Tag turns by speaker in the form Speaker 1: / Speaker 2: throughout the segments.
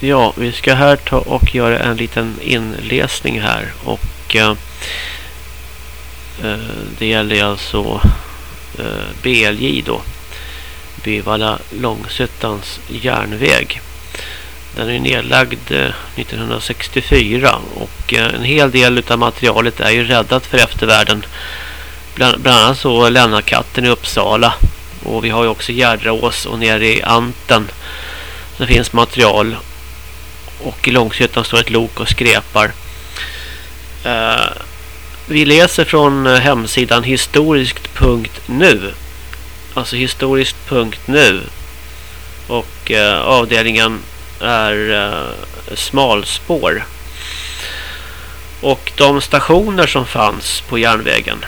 Speaker 1: Ja, vi ska här ta och göra en liten inläsning här och eh, eh det gäller alltså eh, BLJ då. Byvalla Långsuttans järnväg. Den är nedlagd eh, 1964 och eh, en hel del av materialet är ju räddat för eftervärlden. Bland, bland annat så lämnar katten i Uppsala och vi har ju också Gärdraås och nere i Anten. Det finns material och i Långshyttan står ett lok och skrepar. Eh, vi läser från eh, hemsidan historiskt.nu alltså historiskt.nu och eh, avdelningen är smalspår. Och de stationer som fanns på järnvägen.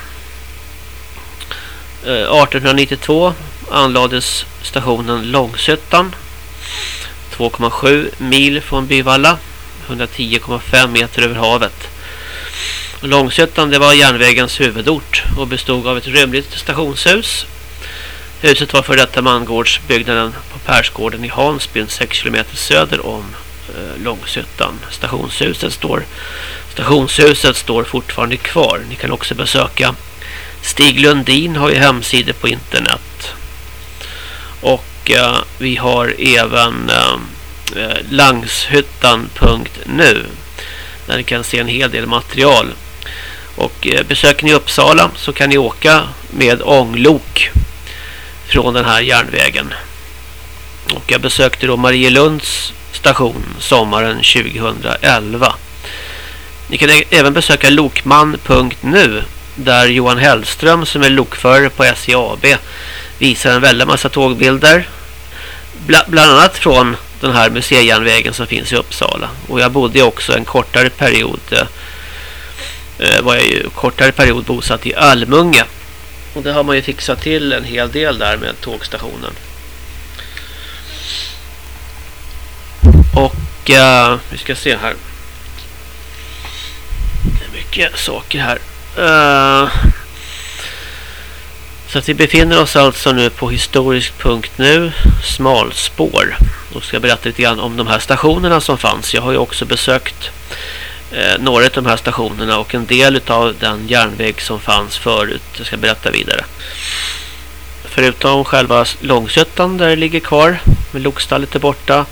Speaker 1: 1892 anlades stationen Långshyttan 2,7 mil från Byvalla. 110,5 meter över havet. Långsötan det var järnvägens huvudort och bestod av ett rymligt stationshus. Huset var för detta mangårdsbyggnaden på Persgården i Hansbyn 6 km söder om eh, Långsötan. Stationshuset står, stationshuset står fortfarande kvar. Ni kan också besöka Stig Lundin har ju hemsidor på internet. Och eh, vi har även ehm, eh, langshyttan.nu där ni kan se en hel del material. Och eh, besöker ni Uppsala så kan ni åka med ånglok från den här järnvägen. Och jag besökte då Marielunds station sommaren 2011. Ni kan även besöka lokman.nu där Johan Hellström som är lokförare på SJAB visar en väldigt massa tågbilder Bla, bland annat från den här museijärnvägen som finns i Uppsala. Och jag bodde också en kortare period eh, eh, var jag ju kortare period bosatt i Almunge. Och det har man ju fixat till en hel del där med tågstationen. Och eh, vi ska se här. Det är mycket saker här. Eh, så att vi befinner oss alltså nu på historisk punkt nu, smalspår. Och ska berätta lite grann om de här stationerna som fanns. Jag har ju också besökt eh, några av de här stationerna och en del av den järnväg som fanns förut. Jag ska berätta vidare. Förutom själva Långsötan där det ligger kvar med lokstallet är borta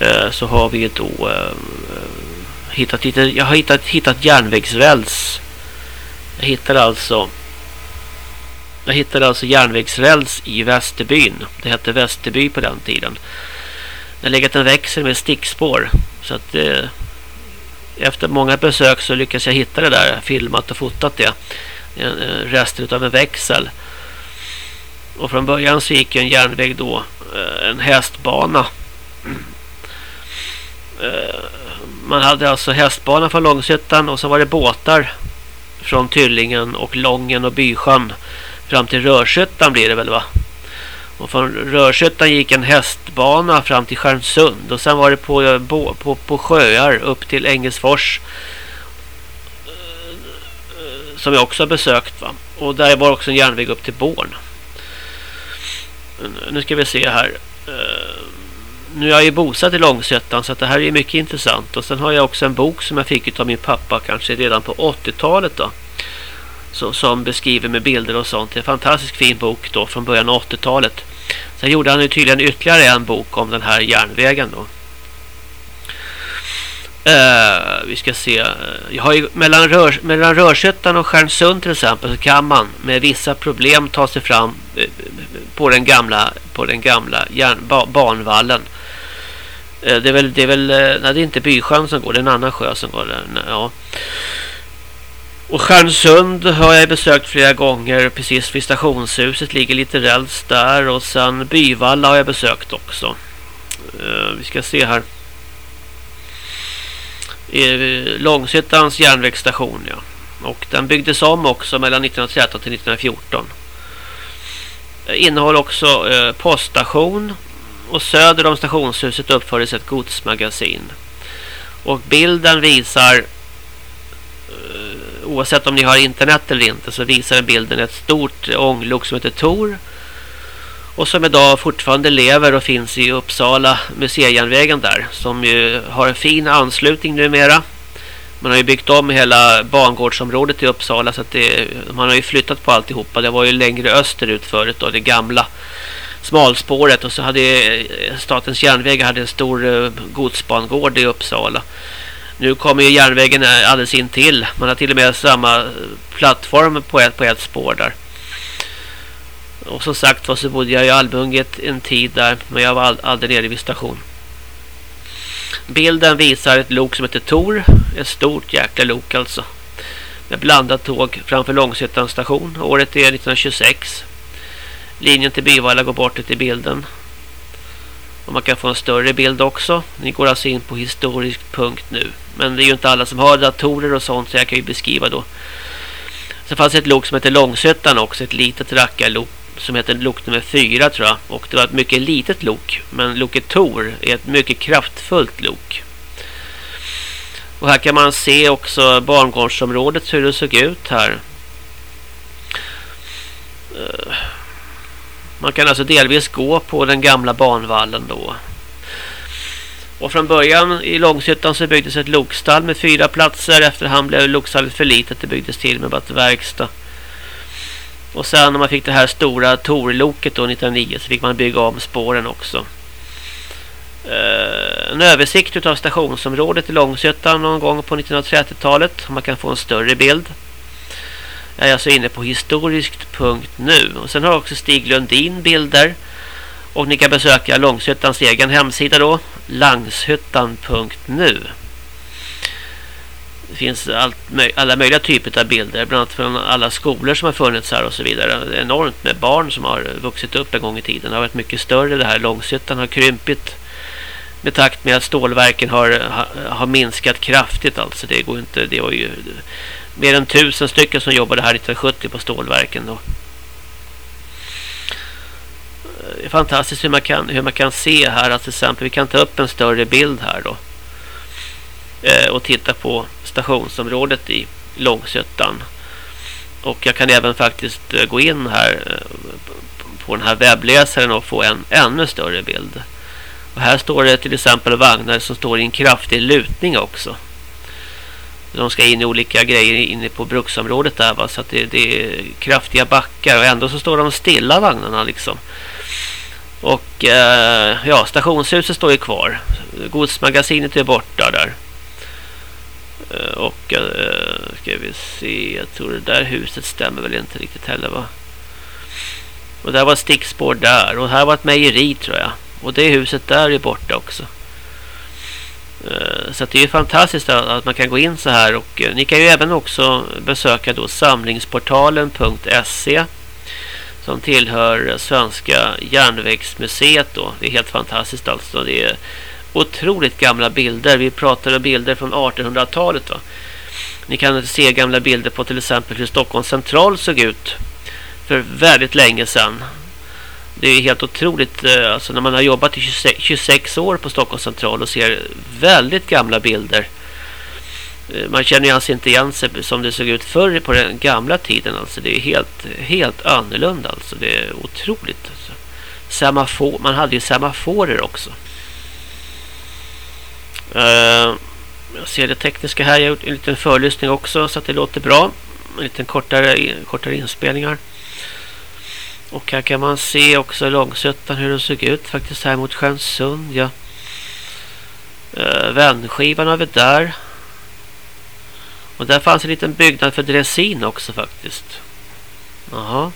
Speaker 1: eh, så har vi då eh, hittat jag har hittat, hittat järnvägsräls. Jag hittade alltså jag hittade alltså järnvägsräls i Västerbyn. Det hette Västerby på den tiden. Det har legat en växel med stickspår. Så att eh, efter många besök så lyckades jag hitta det där. Filmat och fotat det. En, eh, en rester av en växel. Och från början så gick en järnväg då. Eh, en hästbana. Eh, man hade alltså hästbana från Långshyttan och så var det båtar från Tyllingen och Lången och Bysjön fram till Rörshyttan blir det väl va? Och från Rörshyttan gick en hästbana fram till Skärmsund och sen var det på, på, på, på sjöar upp till Engelsfors eh, som jag också har besökt va? Och där var också en järnväg upp till Born. Nu ska vi se här. Eh, nu är jag ju bosatt i Långsötan så att det här är mycket intressant. Och sen har jag också en bok som jag fick av min pappa kanske redan på 80-talet då så, som beskriver med bilder och sånt. Det är en fantastiskt fin bok då från början av 80-talet. Sen gjorde han ju tydligen ytterligare en bok om den här järnvägen då. Uh, vi ska se. Jag har ju mellan, Rör, mellan Rörsättan och Stjärnsund till exempel så kan man med vissa problem ta sig fram eh, på den gamla på den gamla järn, ba, banvallen. Uh, det är väl det är väl nej det är inte Bysjön som går, det är en annan sjö som går där. Ja. Och Stjärnsund har jag besökt flera gånger. Precis vid stationshuset ligger lite räls där. Och sen Byvalla har jag besökt också. Uh, vi ska se här. Långsittans Långshyttans järnvägsstation ja. Och den byggdes om också mellan 1913 till 1914. Innehåller också uh, poststation. Och söder om stationshuset uppfördes ett godsmagasin. Och bilden visar oavsett om ni har internet eller inte så visar bilden ett stort ånglok som heter Tor. Och som idag fortfarande lever och finns i Uppsala museijärnvägen där. Som ju har en fin anslutning numera. Man har ju byggt om hela bangårdsområdet i Uppsala så att det, man har ju flyttat på alltihopa. Det var ju längre österut förut då, det gamla smalspåret och så hade eh, Statens järnväg hade en stor eh, godsbangård i Uppsala. Nu kommer ju järnvägen alldeles in till. Man har till och med samma plattform på ett, på ett spår där. Och som sagt var så bodde jag i Albunget en tid där. Men jag var aldrig nere vid station. Bilden visar ett lok som heter Tor. Ett stort jäkla lok alltså. Med blandat tåg framför Långsötan station. Året är 1926. Linjen till Byvalla går bort i bilden. Och man kan få en större bild också. Ni går alltså in på historisk punkt nu. Men det är ju inte alla som har datorer och sånt så jag kan ju beskriva då. Sen fanns ett lok som heter Långsötan också. Ett litet rackarlok som heter lok nummer 4 tror jag. Och det var ett mycket litet lok. Men loket Tor är ett mycket kraftfullt lok. Och här kan man se också barngårdsområdet hur det såg ut här. Eh, man kan alltså delvis gå på den gamla banvallen då. Och från början i Långshyttan så byggdes ett lokstall med fyra platser. Efterhand blev lokstallet för litet. Det byggdes till med bara ett verkstad. Och sen när man fick det här stora torloket då 1909 så fick man bygga om spåren också. Eh, en översikt av stationsområdet i Långshyttan någon gång på 1930-talet. Man kan få en större bild. Jag är alltså inne på historiskt.nu. Och sen har också Stig Lundin bilder. Och ni kan besöka Långshyttans egen hemsida då. Langshyttan.nu Det finns allt, alla möjliga typer av bilder. Bland annat från alla skolor som har funnits här och så vidare. Det är enormt med barn som har vuxit upp en gång i tiden. Det har varit mycket större. Det här Långshyttan har krympit med takt med att stålverken har, har minskat kraftigt. Alltså det går inte, det var ju mer än tusen stycken som jobbade här 1970 på stålverken Och är fantastiskt hur man kan, hur man kan se här att till exempel vi kan ta upp en större bild här då. Eh, och titta på stationsområdet i Långsötan. Och jag kan även faktiskt eh, gå in här eh, på den här webbläsaren och få en ännu större bild. Och här står det till exempel vagnar som står i en kraftig lutning också de ska in i olika grejer inne på bruksområdet där va? så att det, det, är kraftiga backar och ändå så står de stilla vagnarna liksom. Och eh, ja, stationshuset står ju kvar. Godsmagasinet är borta där. Eh, och eh, ska vi se, jag tror det där huset stämmer väl inte riktigt heller va. Och där var stickspår där och här var ett mejeri tror jag. Och det huset där är borta också. Eh, så det är fantastiskt att man kan gå in så här och eh, ni kan ju även också besöka då samlingsportalen.se som tillhör Svenska järnvägsmuseet då. Det är helt fantastiskt alltså. Det är otroligt gamla bilder. Vi pratar om bilder från 1800-talet va. Ni kan se gamla bilder på till exempel hur Stockholms central såg ut för väldigt länge sedan det är helt otroligt eh, alltså när man har jobbat i 26 år på Stockholms central och ser väldigt gamla bilder. Eh, man känner ju alltså inte igen sig som det såg ut förr på den gamla tiden. Alltså det är helt, helt annorlunda. Alltså det är otroligt. Alltså. Semafor, man hade ju semaforer också. Uh, jag ser det tekniska här. Jag har gjort en liten förlyssning också så att det låter bra. En liten kortare, kortare inspelningar. Och här kan man se också Långsötan hur det såg ut faktiskt här mot Sjönsund. Ja. Eh, uh, Vändskivan har vi där. Och där fanns en liten byggnad för dressin också faktiskt. Jaha.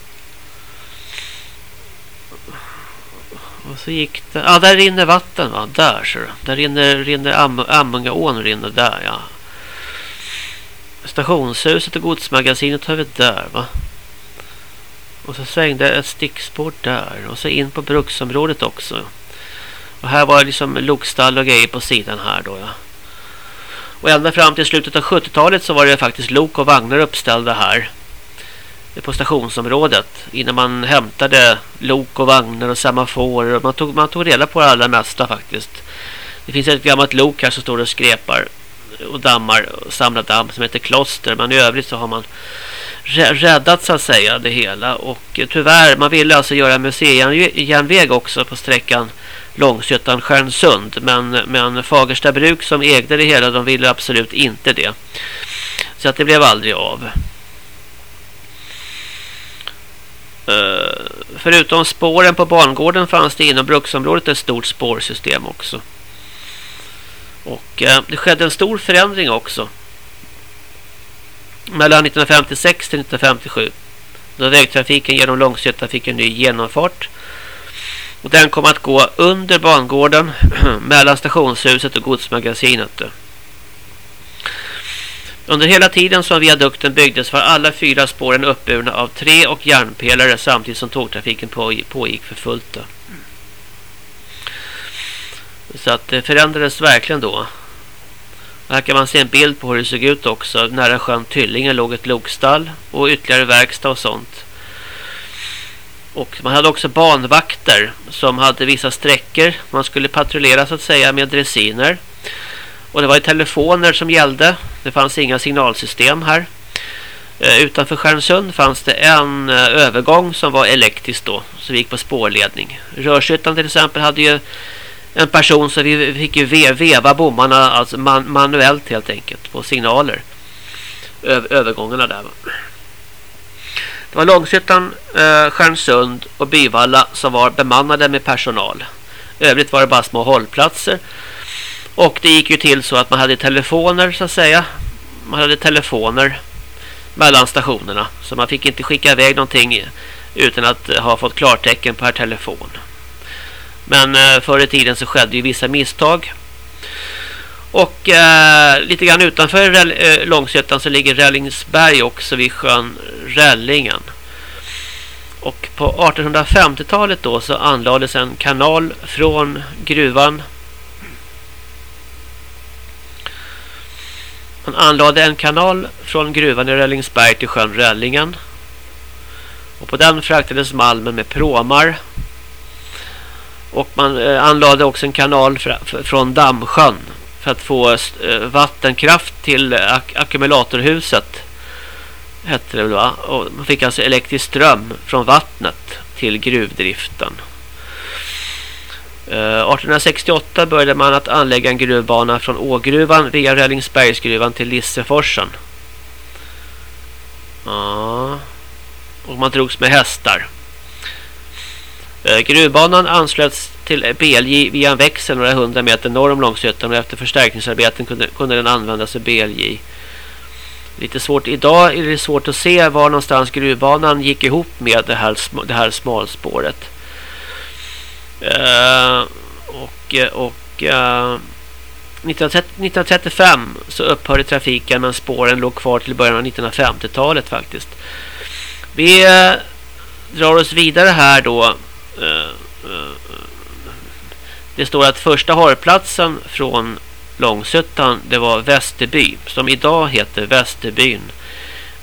Speaker 1: Och så gick det... Ja, ah, där rinner vatten va? Där ser du. Där rinner, rinner Am Ammungaån rinner där ja. Stationshuset och godsmagasinet har vi där va? Och så svängde ett stickspår där. Och så in på bruksområdet också. Och här var det liksom lokstall och grejer på sidan här då ja. Och ända fram till slutet av 70-talet så var det faktiskt lok och vagnar uppställda här. Eh, på stationsområdet. Innan man hämtade lok och vagnar och semaforer. Man tog, man tog reda på det allra mesta faktiskt. Det finns ett gammalt lok här som står och skrepar och dammar och samlar damm som heter kloster. Men i övrigt så har man räddat så att säga det hela och eh, tyvärr man ville alltså göra museijärnväg också på sträckan Långsjötan Stjärnsund. Men, men Fagersta bruk som ägde det hela de ville absolut inte det. Så att det blev aldrig av. Eh, förutom spåren på bangården fanns det inom bruksområdet ett stort spårsystem också. Och eh, det skedde en stor förändring också. Mellan 1956 till 1957 då vägtrafiken genom Långsötan fick en ny genomfart. Och den kom att gå under bangården mellan stationshuset och godsmagasinet. Under hela tiden som viadukten byggdes var alla fyra spåren uppburna av tre och järnpelare samtidigt som tågtrafiken pågick för fullt. Så att det förändrades verkligen då. Här kan man se en bild på hur det såg ut också. Nära sjön Tyllingen låg ett lokstall och ytterligare verkstad och sånt. Och man hade också banvakter som hade vissa sträckor. Man skulle patrullera så att säga med dressiner. Och det var ju telefoner som gällde. Det fanns inga signalsystem här. Eh, utanför Stjärnsund fanns det en eh, övergång som var elektrisk då. Som gick på spårledning. Rörshyttan till exempel hade ju en person som vi fick ju veva bommarna alltså man, manuellt helt enkelt på signaler. Ö övergångarna där. Det var Långshyttan, eh, Stjärnsund och Byvalla som var bemannade med personal. Övrigt var det bara små hållplatser. Och det gick ju till så att man hade telefoner så att säga. Man hade telefoner mellan stationerna. Så man fick inte skicka iväg någonting utan att ha fått klartecken per telefon. Men eh, förr i tiden så skedde ju vissa misstag. Och eh, lite grann utanför eh, Långsötan så ligger Rällingsberg också vid sjön Rällingen. Och på 1850-talet då så anlades en kanal från gruvan. Man anlade en kanal från gruvan i Rällingsberg till sjön Rällingen. Och på den fraktades malmen med pråmar och man eh, anlade också en kanal från Dammsjön för att få eh, eh, vattenkraft till ak ackumulatorhuset. Hette det va? Och man fick alltså elektrisk ström från vattnet till gruvdriften. Eh, 1868 började man att anlägga en gruvbana från Ågruvan via Rällingsbergsgruvan till Lisseforsen. Ja. Och man drogs med hästar. Eh, gruvbanan anslöts till BLJ via en växel några hundra meter norr om Långsötan och efter förstärkningsarbeten kunde, kunde den användas i BLJ. Lite svårt idag är det svårt att se var någonstans gruvbanan gick ihop med det här, det här smalspåret. Uh, och eh, och eh, uh, 1935 så upphörde trafiken men spåren låg kvar till början av 1950-talet faktiskt. Vi uh, drar oss vidare här då det står att första hållplatsen från Långsuttan, det var Västerby som idag heter Västerbyn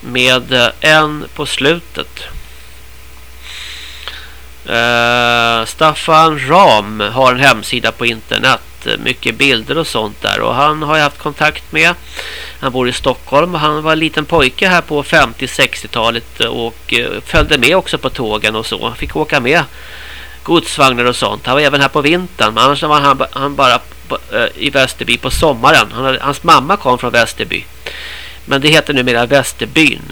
Speaker 1: med eh, en på slutet. Uh, Staffan Ram har en hemsida på internet mycket bilder och sånt där och han har jag haft kontakt med han bor i Stockholm och han var en liten pojke här på 50-60-talet eh, och uh, följde med också på tågen och så fick åka med godsvagnar och sånt. Han var även här på vintern. Men annars var han, han bara på, eh, i Västerby på sommaren. Han hade, hans mamma kom från Västerby. Men det heter numera Västerbyn.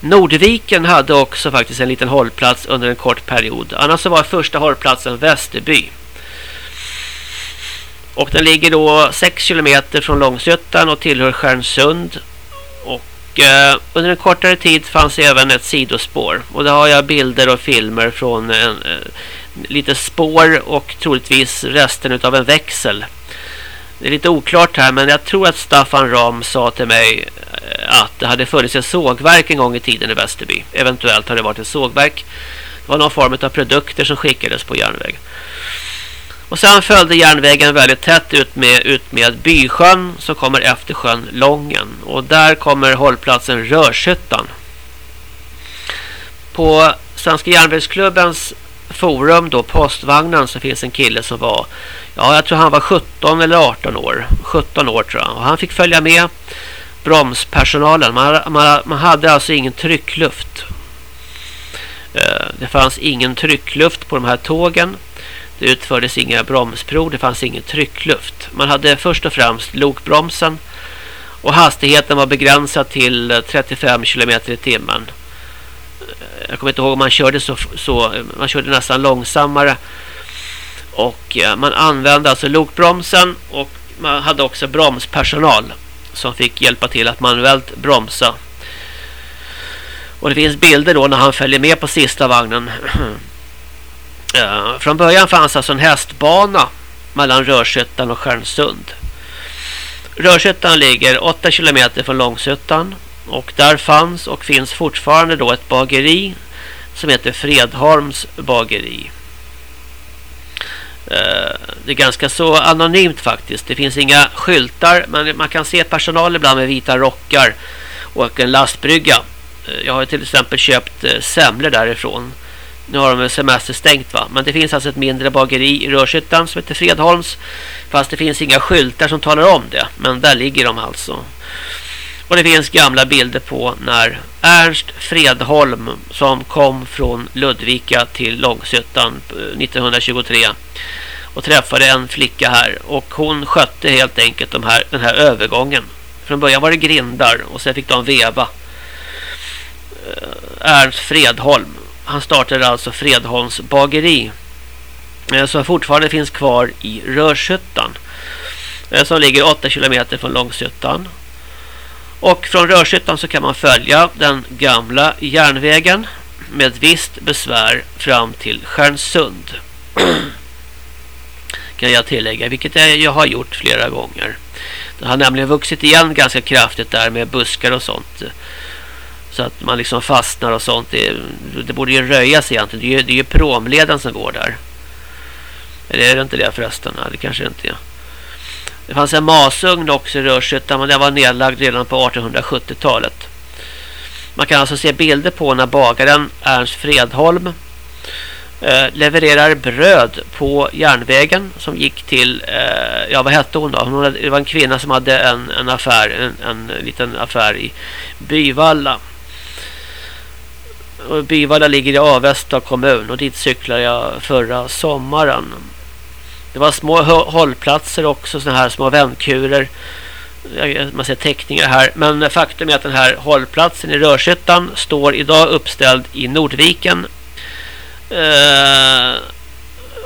Speaker 1: Nordviken hade också faktiskt en liten hållplats under en kort period. Annars så var första hållplatsen Västerby. Och den ligger då 6 kilometer från Långsötan och tillhör Stjärnsund eh, under en kortare tid fanns även ett sidospår. Och där har jag bilder och filmer från en, eh, lite spår och troligtvis resten av en växel. Det är lite oklart här men jag tror att Staffan Ram sa till mig eh, att det hade funnits ett sågverk en gång i tiden i Västerby. Eventuellt har det varit ett sågverk. Det var någon form av produkter som skickades på järnväg. Och sen följde järnvägen väldigt tätt ut med, ut med Bysjön som kommer efter sjön Lången. Och där kommer hållplatsen Rörshyttan. På Svenska järnvägsklubbens forum då, postvagnen, så finns en kille som var, ja jag tror han var 17 eller 18 år. 17 år tror jag. Och han fick följa med bromspersonalen. Man, man, man hade alltså ingen tryckluft. Eh, det fanns ingen tryckluft på de här tågen. Det utfördes inga bromsprov. Det fanns ingen tryckluft. Man hade först och främst lokbromsen. Och hastigheten var begränsad till eh, 35 km i timmen. Jag kommer inte ihåg om man körde så, så eh, man körde nästan långsammare. Och eh, man använde alltså lokbromsen och man hade också bromspersonal som fick hjälpa till att manuellt bromsa. Och det finns bilder då när han följer med på sista vagnen. Eh, från början fanns alltså en hästbana mellan Rörshyttan och Stjärnsund. Rörshyttan ligger 8 km från Långshyttan och där fanns och finns fortfarande då ett bageri som heter Fredholms bageri. Eh, det är ganska så anonymt faktiskt. Det finns inga skyltar men man kan se personal ibland med vita rockar och en lastbrygga. Eh, jag har till exempel köpt eh, semlor därifrån. Nu har de semester stängt va. Men det finns alltså ett mindre bageri i Rörshyttan som heter Fredholms. Fast det finns inga skyltar som talar om det. Men där ligger de alltså. Och det finns gamla bilder på när Ernst Fredholm som kom från Ludvika till Långshyttan 1923 eh, och träffade en flicka här och hon skötte helt enkelt de här, den här övergången. Från början var det grindar och sen fick de veva. Eh, Ernst Fredholm. Han startade alltså Fredholms bageri. Eh, som fortfarande finns kvar i Rörshyttan. Som ligger 8 km från Långshyttan. Och från Rörshyttan så kan man följa den gamla järnvägen med visst besvär fram till Stjärnsund. kan jag tillägga, vilket jag har gjort flera gånger. Det har nämligen vuxit igen ganska kraftigt där med buskar och sånt. Så att man liksom fastnar och sånt. Det, det borde ju röjas egentligen. Det är ju, det är ju promleden som går där. Eller är det inte det förresten? Nej, det kanske inte är. Det fanns en masugn också i Rörshyttan men den var nedlagd redan på 1870-talet. Man kan alltså se bilder på när bagaren Ernst Fredholm eh, levererar bröd på järnvägen som gick till, eh, ja vad hette hon då? Hon hade, det var en kvinna som hade en, en affär, en, en liten affär i Byvalla. Och Byvalla ligger i Avesta kommun och dit cyklade jag förra sommaren. Det var små hållplatser också, såna här små vändkurer. Man ser teckningar här. Men faktum är att den här hållplatsen i Rörshyttan står idag uppställd i Nordviken. Eh,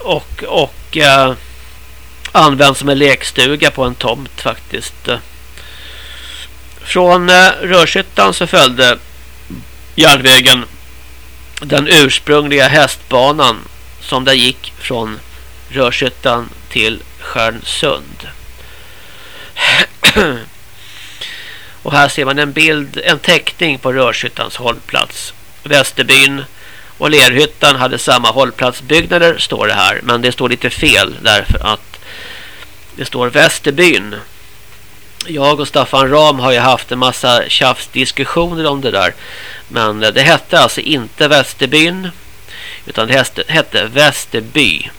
Speaker 1: och och eh, används som en lekstuga på en tomt faktiskt. Från eh, Rörshyttan så följde järnvägen den ursprungliga hästbanan som där gick från Rörshyttan till Stjärnsund. Och här ser man en bild, en teckning på Rörshyttans hållplats. Västerbyn och Lerhyttan hade samma hållplatsbyggnader står det här. Men det står lite fel därför att det står Västerbyn. Jag och Staffan Ram har ju haft en massa tjafsdiskussioner om det där. Men det hette alltså inte Västerbyn utan det hette, hette Västerby.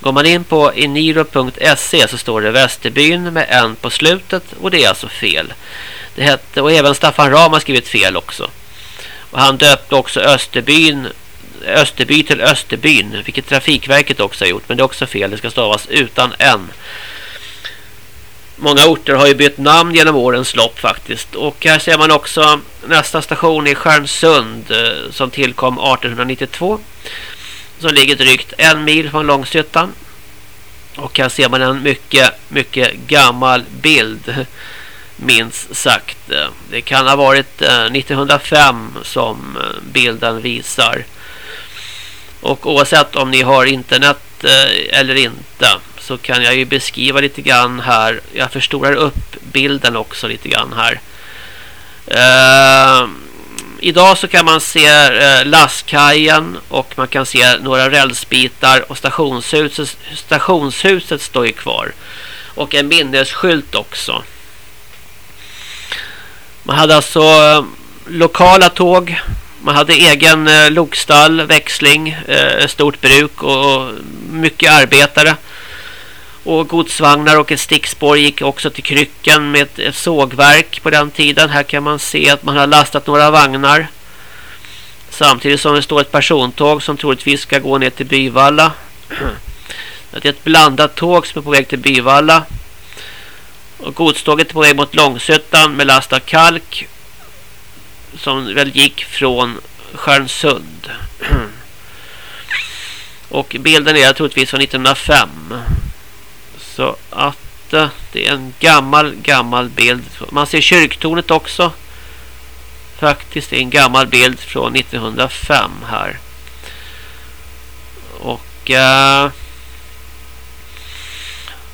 Speaker 1: Går man in på eniro.se så står det Västerbyn med en på slutet och det är alltså fel. Det hette, och även Staffan Ram har skrivit fel också. Och han döpte också Österbyn Österby till Österbyn, vilket Trafikverket också har gjort. Men det är också fel, det ska stavas utan en. Många orter har ju bytt namn genom årens lopp faktiskt. Och här ser man också nästa station i Stjärnsund eh, som tillkom 1892 som ligger drygt en mil från Långshyttan. Och här ser man en mycket, mycket gammal bild minst sagt. Det kan ha varit eh, 1905 som eh, bilden visar. Och oavsett om ni har internet eh, eller inte så kan jag ju beskriva lite grann här. Jag förstorar upp bilden också lite grann här. Uh, idag så kan man se eh, lastkajen och man kan se några rälsbitar och stationshuset, stationshuset står ju kvar. Och en minnesskylt också. Man hade alltså eh, lokala tåg. Man hade egen eh, lokstall, växling, eh, stort bruk och mycket arbetare. Och godsvagnar och ett stickspår gick också till krycken med ett sågverk på den tiden. Här kan man se att man har lastat några vagnar. Samtidigt som det står ett persontåg som troligtvis ska gå ner till Byvalla. Det är ett blandat tåg som är på väg till Byvalla. Och godståget är på väg mot Långsötan med last av kalk. Som väl gick från Stjärnsund. Och bilden är troligtvis från 1905. Så att eh, det är en gammal, gammal bild. Man ser kyrktornet också. Faktiskt en gammal bild från 1905 här. Och... Uh,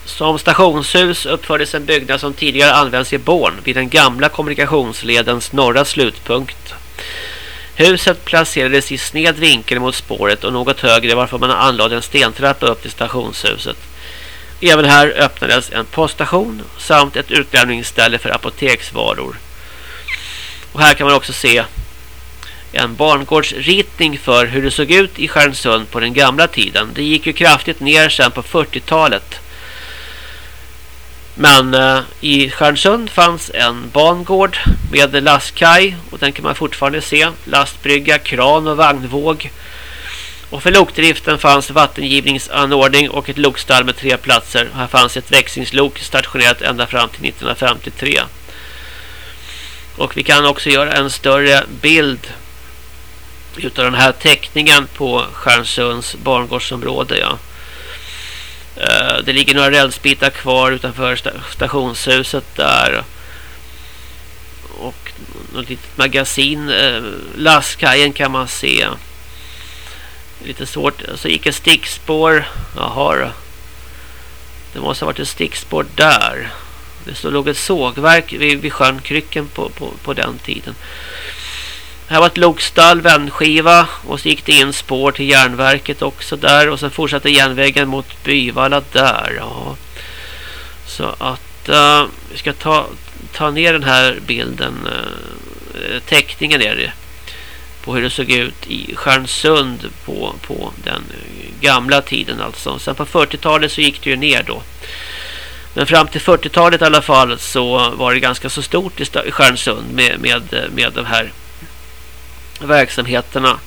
Speaker 1: som stationshus uppfördes en byggnad som tidigare används i Born vid den gamla kommunikationsledens norra slutpunkt. Huset placerades i sned vinkel mot spåret och något högre varför man anlade en stentrappa upp till stationshuset. Även här öppnades en poststation samt ett utlämningsställe för apoteksvaror. Och här kan man också se en barngårdsritning för hur det såg ut i Stjärnsund på den gamla tiden. Det gick ju kraftigt ner sen på 40-talet. Men eh, i Stjärnsund fanns en bangård med lastkaj och den kan man fortfarande se. Lastbrygga, kran och vagnvåg. Och för lokdriften fanns vattengivningsanordning och ett lokstall med tre platser. Här fanns ett växlingslok stationerat ända fram till 1953. Och vi kan också göra en större bild utav den här teckningen på Stjärnsunds barngårdsområde. Ja. Eh, det ligger några rälsbitar kvar utanför stationshuset där. Och något litet magasin. Eh, lastkajen kan man se. Lite svårt. Så gick ett stickspår. Jaha då. Det måste ha varit ett stickspår där. Det så låg ett sågverk vid, vid sjön Krycken på, på, på den tiden. Här var ett lokstall, vändskiva och så gick det in spår till järnverket också där och sen fortsatte järnvägen mot Byvalla där. Ja. Så att uh, vi ska ta, ta ner den här bilden, uh, teckningen är det på hur det såg ut i Stjärnsund på, på den gamla tiden alltså. Sen på 40-talet så gick det ju ner då. Men fram till 40-talet i alla fall så var det ganska så stort i Stjärnsund med, med, med de här verksamheterna.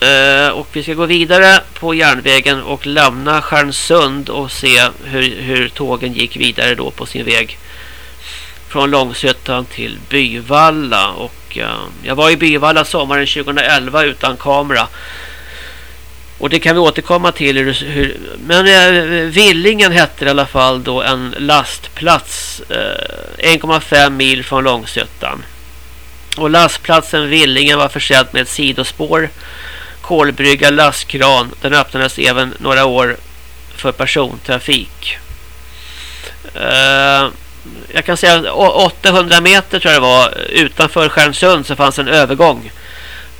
Speaker 1: Eh, och vi ska gå vidare på järnvägen och lämna Stjärnsund och se hur, hur tågen gick vidare då på sin väg från Långsötan till Byvalla och eh, jag var i Byvalla sommaren 2011 utan kamera och det kan vi återkomma till hur, hur men eh, Villingen hette i alla fall då en lastplats eh, 1,5 mil från Långsötan och lastplatsen Villingen var försedd med ett sidospår, kolbrygga, lastkran. Den öppnades även några år för persontrafik. Eh, jag kan säga 800 meter tror jag det var utanför Stjärnsund så fanns en övergång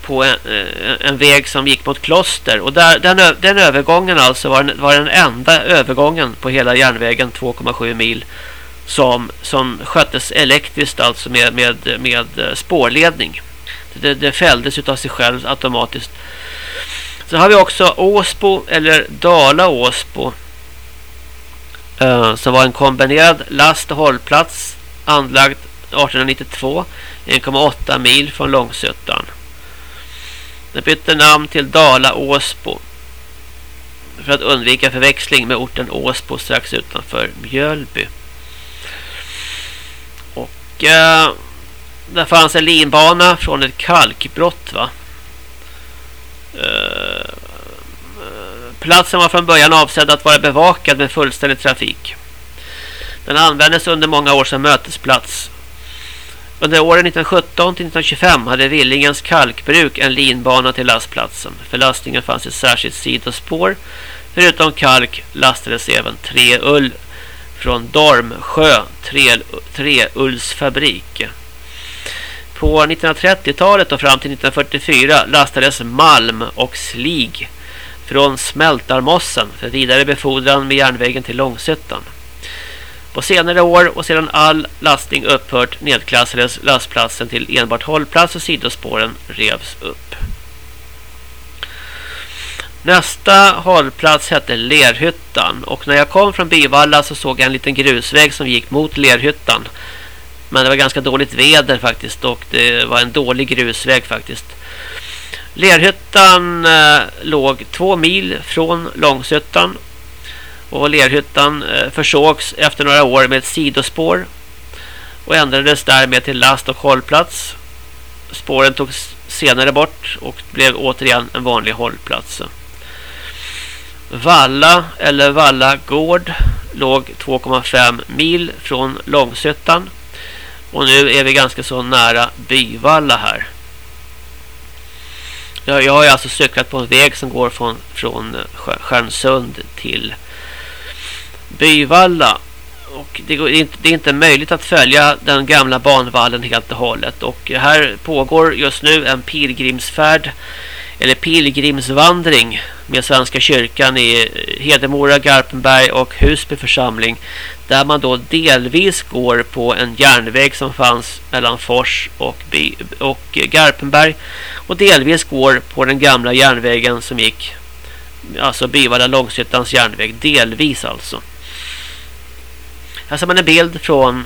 Speaker 1: på en, eh, en, väg som gick mot kloster och där, den, den övergången alltså var, var den enda övergången på hela järnvägen 2,7 mil som, som sköttes elektriskt alltså med, med, med eh, spårledning. Det, det fälldes av sig själv automatiskt. Så har vi också Åsbo eller Dala Åsbo Eh, som var en kombinerad last- och hållplats anlagd 1892 1,8 mil från Långsötan. Den bytte namn till Dala Åsbo för att undvika förväxling med orten Åsbo strax utanför Mjölby. Och eh, där fanns en linbana från ett kalkbrott va. Eh, platsen var från början avsedd att vara bevakad med fullständig trafik. Den användes under många år som mötesplats. Under åren 1917 till 1925 hade Villingens kalkbruk en linbana till lastplatsen. För lastningen fanns ett särskilt sidospår. Förutom kalk lastades även tre ull från Dormsjö träullsfabrik. På 1930-talet och fram till 1944 lastades malm och slig från smältarmossen för vidare befordran med järnvägen till Långsötan. På senare år och sedan all lastning upphört nedklassades lastplatsen till enbart hållplats och sidospåren revs upp. Nästa hållplats hette Lerhyttan och när jag kom från Bivalla så såg jag en liten grusväg som gick mot Lerhyttan. Men det var ganska dåligt väder faktiskt och det var en dålig grusväg faktiskt. Lerhyttan eh, låg två mil från Långshyttan och Lerhyttan eh, försågs efter några år med ett sidospår och ändrades därmed till last- och hållplats. Spåren togs senare bort och blev återigen en vanlig hållplats. Valla eller Valla gård låg 2,5 mil från Långshyttan. Och nu är vi ganska så nära Byvalla här. Jag, jag har alltså cyklat på en väg som går från, från Stjärnsund till Byvalla. Och det, går inte, det är inte möjligt att följa den gamla banvallen helt och hållet. Och här pågår just nu en pilgrimsfärd eller pilgrimsvandring med Svenska kyrkan i Hedemora, Garpenberg och Husby församling där man då delvis går på en järnväg som fanns mellan Fors och, By och Garpenberg och delvis går på den gamla järnvägen som gick alltså Byvalla Långshyttans järnväg delvis alltså. Här ser man en bild från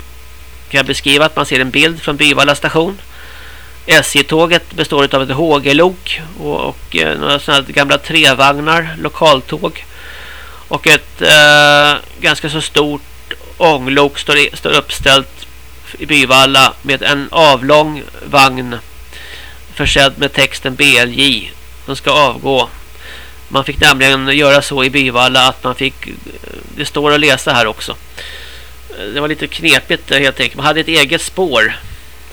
Speaker 1: kan jag beskriva att man ser en bild från Byvalla station SJ-tåget består av ett HG-lok och, och eh, några sådana gamla trevagnar, lokaltåg. Och ett eh, ganska så stort ånglok står, står uppställt i Byvalla med en avlång vagn försedd med texten BLJ som ska avgå. Man fick nämligen göra så i Byvalla att man fick, eh, det står att läsa här också. Eh, det var lite knepigt helt enkelt. Man hade ett eget spår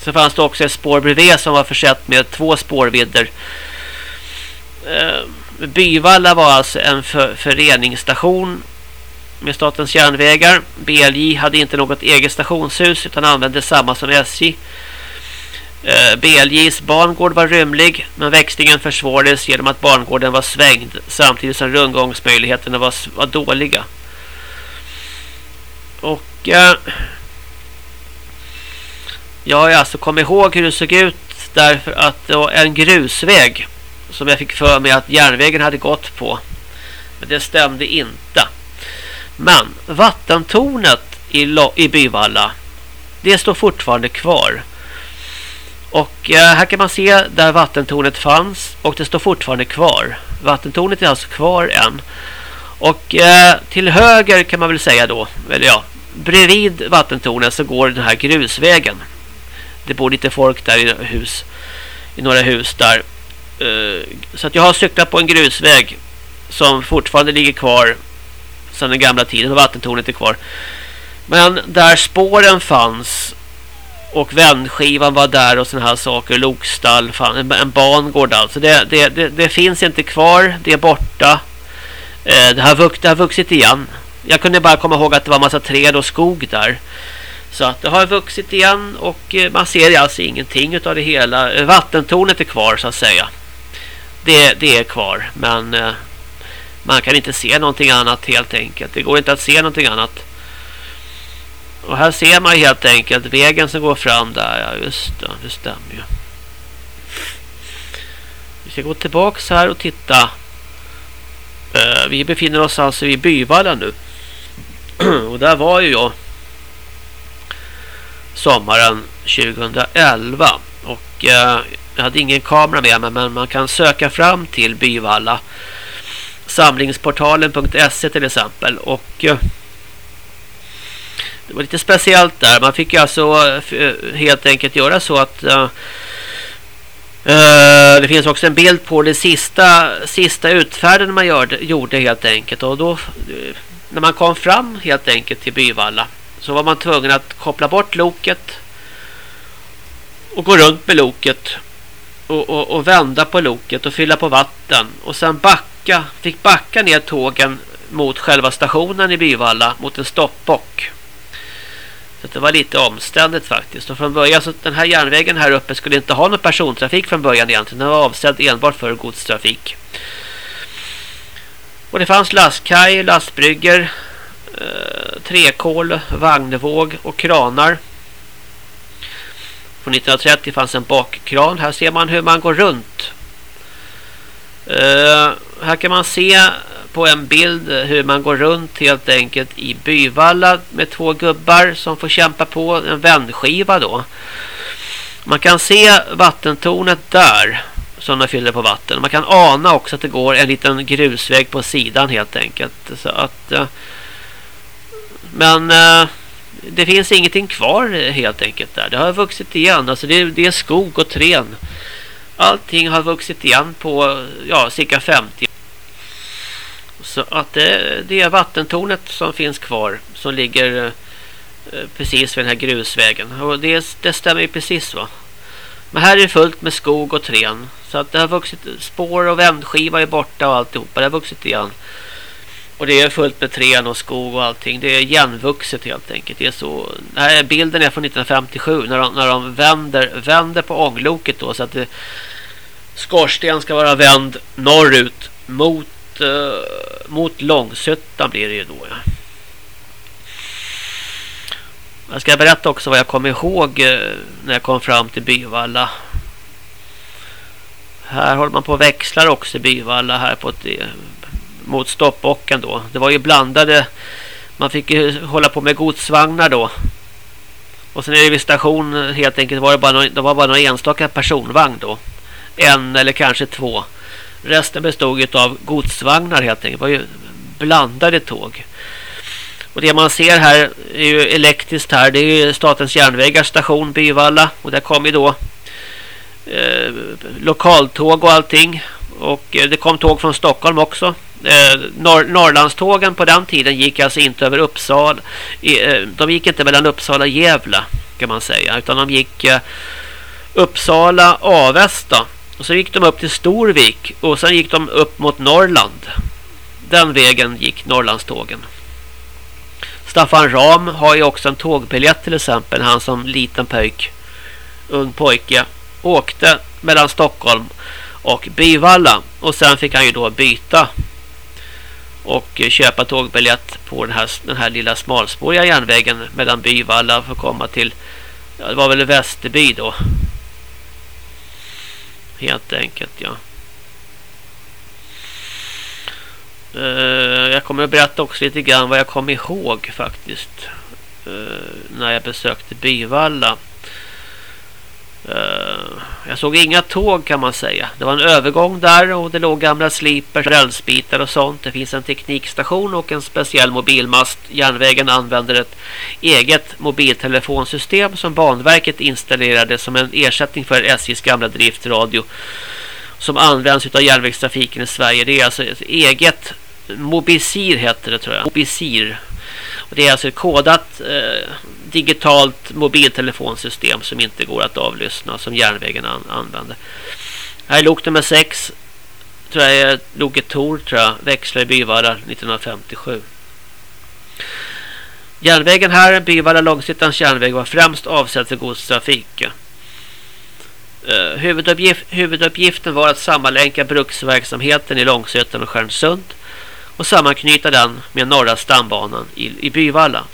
Speaker 1: så fanns det också ett spår bredvid som var försett med två spårvidder. Eh, Byvalla var alltså en för, föreningsstation med Statens järnvägar. BLJ hade inte något eget stationshus utan använde samma som SJ. Eh, BLJs barngård var rymlig men växlingen försvårades genom att barngården var svängd samtidigt som rundgångsmöjligheterna var, var dåliga. Och eh, jag har alltså kommit ihåg hur det såg ut därför att det var en grusväg som jag fick för mig att järnvägen hade gått på. Men det stämde inte. Men vattentornet i, i Byvalla det står fortfarande kvar. Och eh, här kan man se där vattentornet fanns och det står fortfarande kvar. Vattentornet är alltså kvar än. Och eh, till höger kan man väl säga då, eller ja, bredvid vattentornet så går den här grusvägen det bor lite folk där i hus i några hus där. Eh, så att jag har cyklat på en grusväg som fortfarande ligger kvar sedan den gamla tiden och vattentornet är kvar. Men där spåren fanns och vändskivan var där och sådana här saker, lokstall, fan, en, bangård alltså. Det, det, det, det, finns inte kvar, det är borta. Eh, det, har vux, det har vuxit igen. Jag kunde bara komma ihåg att det var massa träd och skog där. Så att det har vuxit igen och eh, man ser alltså ingenting av det hela. Eh, vattentornet är kvar så att säga. Det, det är kvar men eh, man kan inte se någonting annat helt enkelt. Det går inte att se någonting annat. Och här ser man helt enkelt vägen som går fram där. Ja just det, det stämmer ju. Vi ska gå tillbaka här och titta. vi befinner oss alltså vid Byvalla nu. och där var ju jag sommaren 2011 och eh, jag hade ingen kamera med mig men man kan söka fram till Byvalla samlingsportalen.se till exempel och eh, det var lite speciellt där. Man fick alltså eh, helt enkelt göra så att eh, eh, det finns också en bild på det sista, sista utfärden man gjorde, gjorde helt enkelt. Och då, eh, när man kom fram helt enkelt till Byvalla så var man tvungen att koppla bort loket och gå runt med loket och, och, och, vända på loket och fylla på vatten och sen backa, fick backa ner tågen mot själva stationen i Byvalla mot en stoppbock. Så det var lite omständigt faktiskt. Och från början så den här järnvägen här uppe skulle inte ha någon persontrafik från början egentligen. Den var avsedd enbart för godstrafik. Och det fanns lastkaj, lastbrygger, eh, träkol, trekol, vagnvåg och kranar. Från 1930 fanns en bakkran. Här ser man hur man går runt. Uh, här kan man se på en bild hur man går runt helt enkelt i Byvalla med två gubbar som får kämpa på en vändskiva då. Man kan se vattentornet där som de fyller på vatten. Man kan ana också att det går en liten grusväg på sidan helt enkelt. Så att, eh, men eh, det finns ingenting kvar eh, helt enkelt där. Det har vuxit igen. Alltså det, det är skog och trän. Allting har vuxit igen på ja, cirka 50 så att det, det är vattentornet som finns kvar som ligger eh, precis vid den här grusvägen. Och det, det stämmer ju precis va. Men här är det fullt med skog och trän. Så att det har vuxit spår och vändskiva är borta och alltihopa. Det har vuxit igen. Och det är fullt med träd och skog och allting. Det är igenvuxet helt enkelt. Det är så. Den här bilden är från 1957 när de, när de vänder, vänder på ångloket då så att det, skorsten ska vara vänd norrut mot eh, mot Långsötan blir det ju då. Ja. Jag ska berätta också vad jag kommer ihåg eh, när jag kom fram till Byvalla. Här håller man på att växlar också i Byvalla här på ett, mot stoppbocken då. Det var ju blandade man fick ju hålla på med godsvagnar då. Och sen är det vid station helt enkelt var det bara någon, det var bara några enstaka personvagn då. En eller kanske två. Resten bestod av godsvagnar helt enkelt. Det var ju blandade tåg. Och det man ser här är ju elektriskt här. Det är ju Statens järnvägars station Byvalla. Och där kom ju då eh, lokaltåg och allting. Och eh, det kom tåg från Stockholm också. Eh, Norr Norrlandstågen på den tiden gick alltså inte över Uppsala. Eh, de gick inte mellan Uppsala och Gävle kan man säga. Utan de gick eh, Uppsala, Avesta och så gick de upp till Storvik och sen gick de upp mot Norrland. Den vägen gick Norrlandstågen. Staffan Ram har ju också en tågbiljett till exempel. Han som liten pojk, ung pojke, åkte mellan Stockholm och Byvalla. Och sen fick han ju då byta och köpa tågbiljett på den här, den här lilla smalspåriga järnvägen mellan Byvalla för att komma till, ja, det var väl Västerby då. Helt enkelt, ja. Eh, jag kommer att berätta också lite grann vad jag kom ihåg faktiskt. Eh, när jag besökte Byvalla. Eh, jag såg inga tåg kan man säga. Det var en övergång där och det låg gamla slipers, rälsbitar och sånt. Det finns en teknikstation och en speciell mobilmast. Järnvägen använder ett eget mobiltelefonsystem som Banverket installerade som en ersättning för SJs gamla driftradio som används av järnvägstrafiken i Sverige. Det är alltså ett eget Mobisir heter det tror jag. Mobisir. Och det är alltså ett kodat eh, digitalt mobiltelefonsystem som inte går att avlyssna som järnvägen an använder. Här är lok nummer 6. Tror jag är loket Tor tror jag. Växlar i Byvalla 1957. Järnvägen här, Byvalla Långsittans järnväg var främst avsedd för godstrafik. Eh, uh, huvuduppgift, huvuduppgiften var att sammanlänka bruksverksamheten i Långsötan och Stjärnsund och sammanknyta den med norra stambanan i, i Byvalla.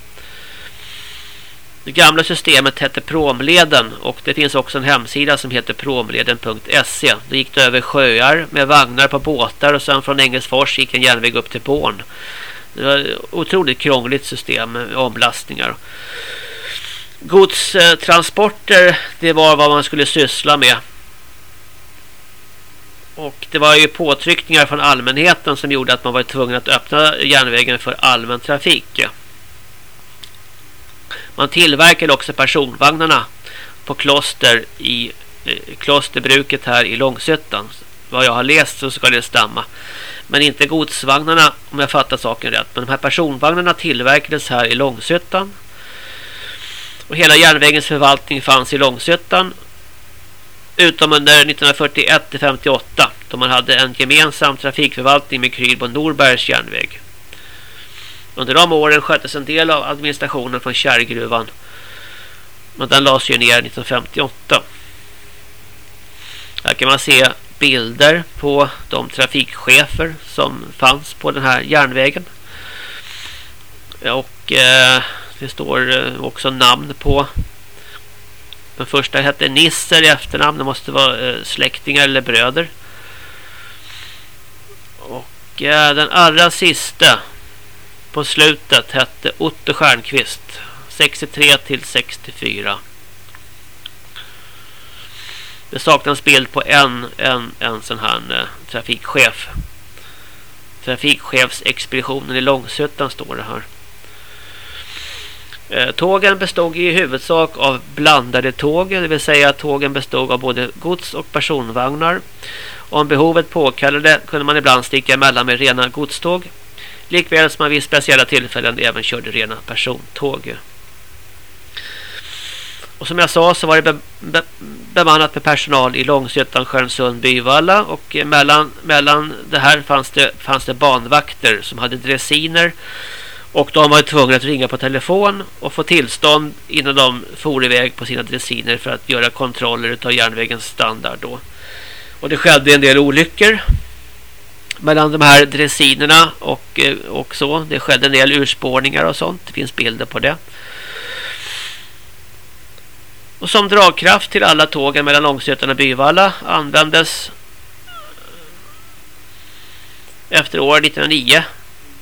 Speaker 1: Det gamla systemet hette Promleden och det finns också en hemsida som heter promleden.se. Då gick det över sjöar med vagnar på båtar och sen från Engelsfors gick en järnväg upp till Born. Det var ett otroligt krångligt system med omlastningar. Godstransporter, det var vad man skulle syssla med. Och det var ju påtryckningar från allmänheten som gjorde att man var tvungen att öppna järnvägen för allmän trafik. Man tillverkade också personvagnarna på kloster i eh, klosterbruket här i Långsötan. Vad jag har läst så ska det stämma. Men inte godsvagnarna om jag fattar saken rätt. Men de här personvagnarna tillverkades här i Långsötan. Och hela järnvägens förvaltning fanns i Långsötan. Utom under 1941-58 då man hade en gemensam trafikförvaltning med Krylbo Norbergs järnväg. Under de åren sköttes en del av administrationen från kärrgruvan. Men den lades ju ner 1958. Här kan man se bilder på de trafikchefer som fanns på den här järnvägen. Och eh, det står eh, också namn på. Den första hette Nisser i efternamn. Det måste vara eh, släktingar eller bröder. Och eh, den allra sista på slutet hette Otto Stjernqvist. 63 till 64. Det saknas bild på en, en, en sån här eh, trafikchef. Trafikchefsexpeditionen i Långsötan står det här. Eh, tågen bestod i huvudsak av blandade tåg, det vill säga att tågen bestod av både gods- och personvagnar. Om behovet påkallade kunde man ibland sticka emellan med rena godståg. Likväl som man vid speciella tillfällen även körde rena persontåg. Och som jag sa så var det be be bemannat med personal i Långsötan, Stjärnsund, Byvalla och eh, mellan, mellan det här fanns det, fanns det banvakter som hade dressiner och de var tvungna att ringa på telefon och få tillstånd innan de for iväg på sina dressiner för att göra kontroller av järnvägens standard då. Och det skedde en del olyckor mellan de här dressinerna och, eh, och så. Det skedde en del urspårningar och sånt. Det finns bilder på det. Och som dragkraft till alla tågen mellan Långsötan och Byvalla användes efter år 1909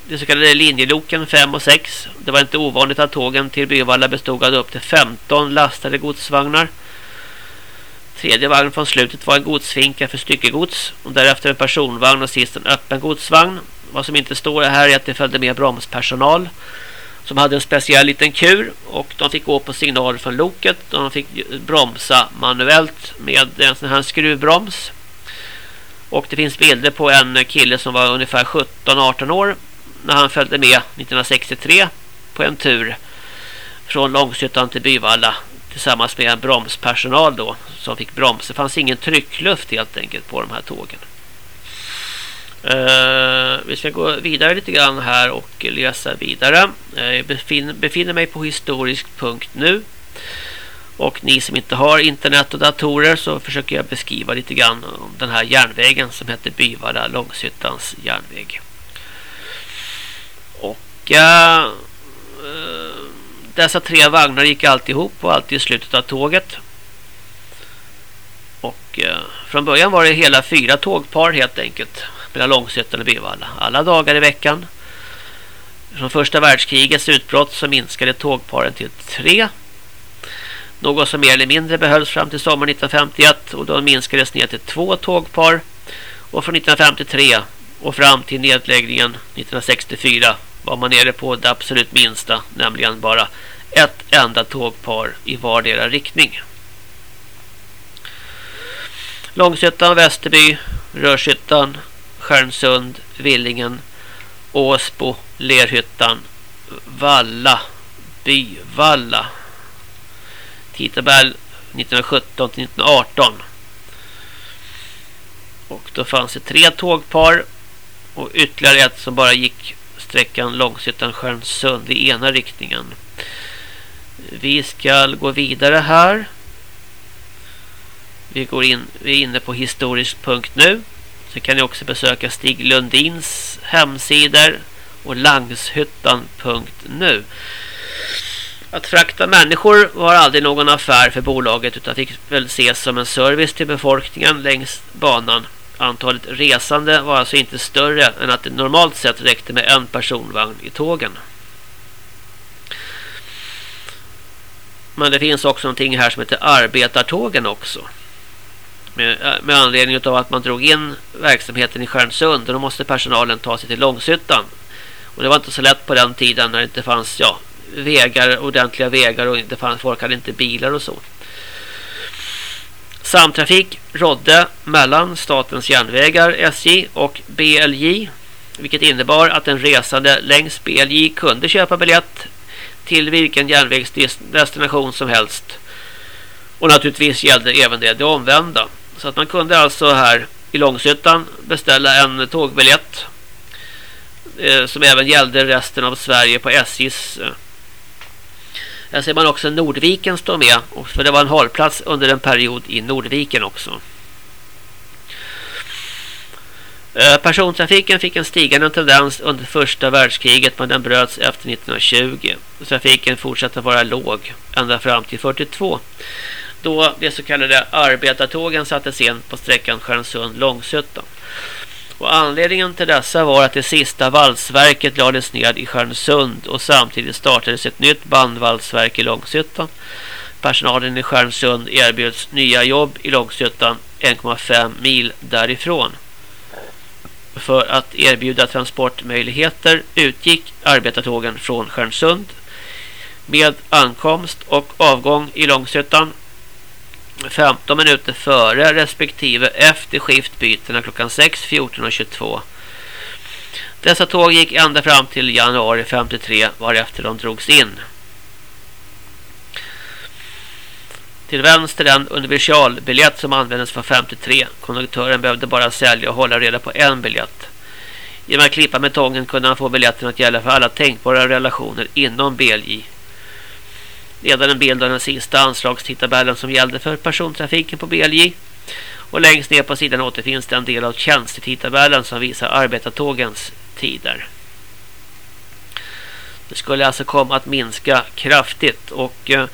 Speaker 1: de så kallade linjeloken 5 och 6. Det var inte ovanligt att tågen till Byvalla bestod av upp till 15 lastade godsvagnar. Tredje vagn från slutet var en godsfinka för styckegods och därefter en personvagn och sist en öppen godsvagn. Vad som inte står här är att det följde med bromspersonal som hade en speciell liten kur och de fick gå på signal från loket och de fick bromsa manuellt med en sån här skruvbroms. Och det finns bilder på en kille som var ungefär 17-18 år när han följde med 1963 på en tur från Långshyttan till Byvalla tillsammans med en bromspersonal då som fick bromsa. Det fanns ingen tryckluft helt enkelt på de här tågen. Uh, vi ska gå vidare lite grann här och läsa vidare. Eh, jag befinner, befinner mig på historisk punkt nu. Och ni som inte har internet och datorer så försöker jag beskriva lite grann om den här järnvägen som heter Byvalla Långshyttans järnväg. Och uh, dessa tre vagnar gick alltid ihop och alltid i slutet av tåget. Och eh, från början var det hela fyra tågpar helt enkelt mellan Långsötan och Byvalla. Alla dagar i veckan. Från första världskrigets utbrott så minskade tågparen till tre. Något som mer eller mindre behölls fram till sommaren 1951 och då minskades ner till två tågpar. Och från 1953 och fram till nedläggningen 1964 var man nere på det absolut minsta, nämligen bara ett enda tågpar i vardera riktning. Långshyttan, Västerby, Rörshyttan, Stjärnsund, Villingen, Åsbo, Lerhyttan, Valla, Byvalla. Tidtabell 1917 till 1918. Och då fanns det tre tågpar och ytterligare ett som bara gick sträckan Långshyttan Stjärnsund i ena riktningen. Vi ska gå vidare här. Vi går in vi är inne på historisk punkt nu. Så kan ni också besöka Stig Lundins hemsidor och langshyttan.nu. Att frakta människor var aldrig någon affär för bolaget utan fick väl ses som en service till befolkningen längs banan. Antalet resande var alltså inte större än att det normalt sett räckte med en personvagn i tågen. Men det finns också någonting här som heter arbetartågen också med, eh, med anledning av att man drog in verksamheten i Stjärnsund och då måste personalen ta sig till Långshyttan. Och det var inte så lätt på den tiden när det inte fanns ja, vägar, ordentliga vägar och inte fanns, folk hade inte bilar och så. Samtrafik rådde mellan Statens järnvägar, SJ och BLJ vilket innebar att en resande längs BLJ kunde köpa biljett till vilken järnvägsdestination som helst. Och naturligtvis gällde även det det omvända. Så att man kunde alltså här i Långshyttan beställa en tågbiljett eh, som även gällde resten av Sverige på SJs. Eh. Här ser man också Nordviken står med för det var en hållplats under en period i Nordviken också. Eh, persontrafiken fick en stigande tendens under första världskriget men den bröts efter 1920. Trafiken fortsatte vara låg ända fram till 42 då de så kallade arbetartågen sattes in på sträckan Stjärnsund-Långsötan. Och anledningen till dessa var att det sista valsverket lades ned i Stjärnsund och samtidigt startades ett nytt bandvalsverk i Långshyttan. Personalen i Stjärnsund erbjöds nya jobb i Långshyttan 1,5 mil därifrån. För att erbjuda transportmöjligheter utgick arbetartågen från Stjärnsund med ankomst och avgång i Långshyttan 15 minuter före respektive efter skiftbytena klockan 6, 14 och 22. Dessa tåg gick ända fram till januari 53 varefter de drogs in. Till vänster en universalbiljett som användes för 53. Konduktören behövde bara sälja och hålla reda på en biljett. Genom att klippa med tången kunde han få biljetten att gälla för alla tänkbara relationer inom BLJ. Nedan en bild av den sista anslagstidtabellen som gällde för persontrafiken på BLJ. Och längst ner på sidan återfinns det en del av tjänstetidtabellen som visar arbetartågens tider. Det skulle alltså komma att minska kraftigt och eh,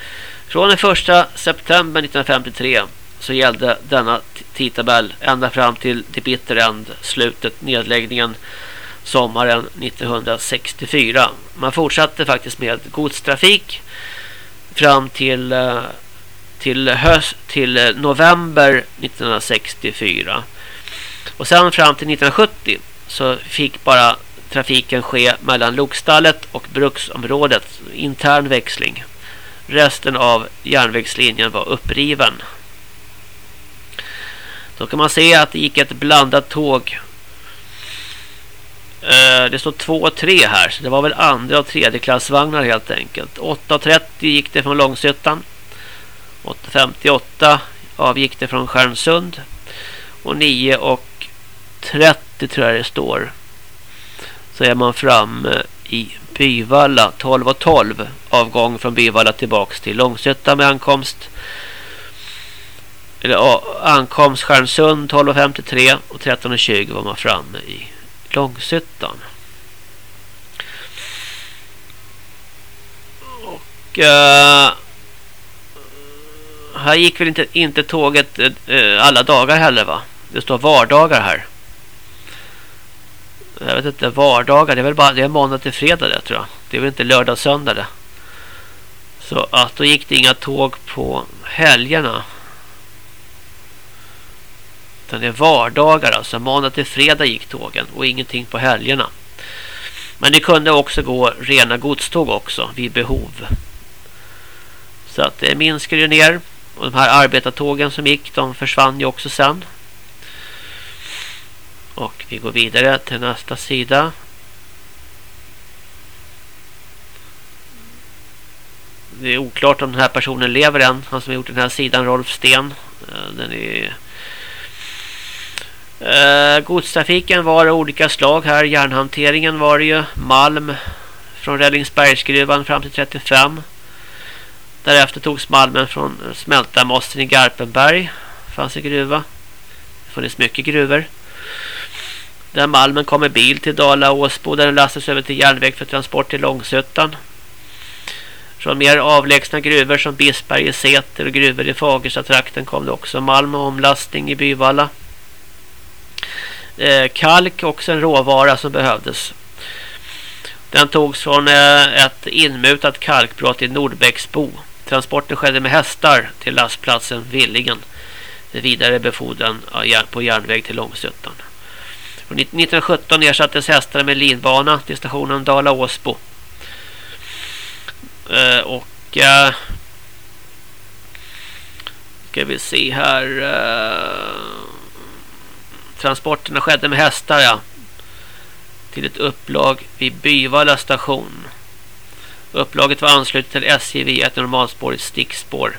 Speaker 1: från den 1 september 1953 så gällde denna tidtabell ända fram till det bitter end, slutet, nedläggningen sommaren 1964. Man fortsatte faktiskt med godstrafik fram till eh, till höst till eh, november 1964. Och sen fram till 1970 så fick bara trafiken ske mellan Lokstallet och bruksområdet, intern växling. Resten av järnvägslinjen var uppriven. Då kan man se att det gick ett blandat tåg. Eh, det står 2 och 3 här, så det var väl andra och tredje klassvagnar helt enkelt. 8.30 gick det från Långshyttan. 8.58 avgick det från Stjärnsund. Och 9 och 30 tror jag det står. Så är man framme i Byvalla 12 och 12 avgång från Byvalla tillbaks till Långsötta med ankomst eller ankomst Stjärnsund 12.53 och 13.20 var man framme i Långsötan. Och uh, här gick väl inte, inte tåget uh, alla dagar heller va? Det står vardagar här jag vet inte, vardagar. Det är väl bara det är måndag till fredag det tror jag. Det är väl inte lördag och söndag det. Så att då gick det inga tåg på helgerna. Utan det är vardagar alltså. Måndag till fredag gick tågen och ingenting på helgerna. Men det kunde också gå rena godståg också vid behov. Så att det minskade ju ner. Och de här arbetartågen som gick, de försvann ju också sen. Och vi går vidare till nästa sida. Det är oklart om den här personen lever än. Han som har gjort den här sidan, Rolf Sten. Eh, den är... Eh, godstrafiken var olika slag här. Järnhanteringen var det ju. Malm från Rällingsbergsgruvan fram till 35. Därefter togs malmen från smältarmossen i Garpenberg. Det fanns en gruva. Det funnits mycket gruvor. Där malmen kom med bil till Dala Åsbo där den lastades över till järnväg för transport till Långsötan. Från mer avlägsna gruvor som Bisberg i Säter och gruvor i Fagersta-trakten kom det också malm och omlastning i Byvalla. Eh, kalk också en råvara som behövdes. Den togs från eh, ett inmutat kalkbrott i Nordbäcksbo. Transporten skedde med hästar till lastplatsen Villingen. Vidare befordran på järnväg till Långsuttan. 1917 ersattes hästarna med linbana till stationen Dala Åsbo. Eh, och ska vi se här transporterna skedde med hästar ja till ett upplag vid Byvalla station. Upplaget var anslutet till SJ via ett normalspårigt stickspår.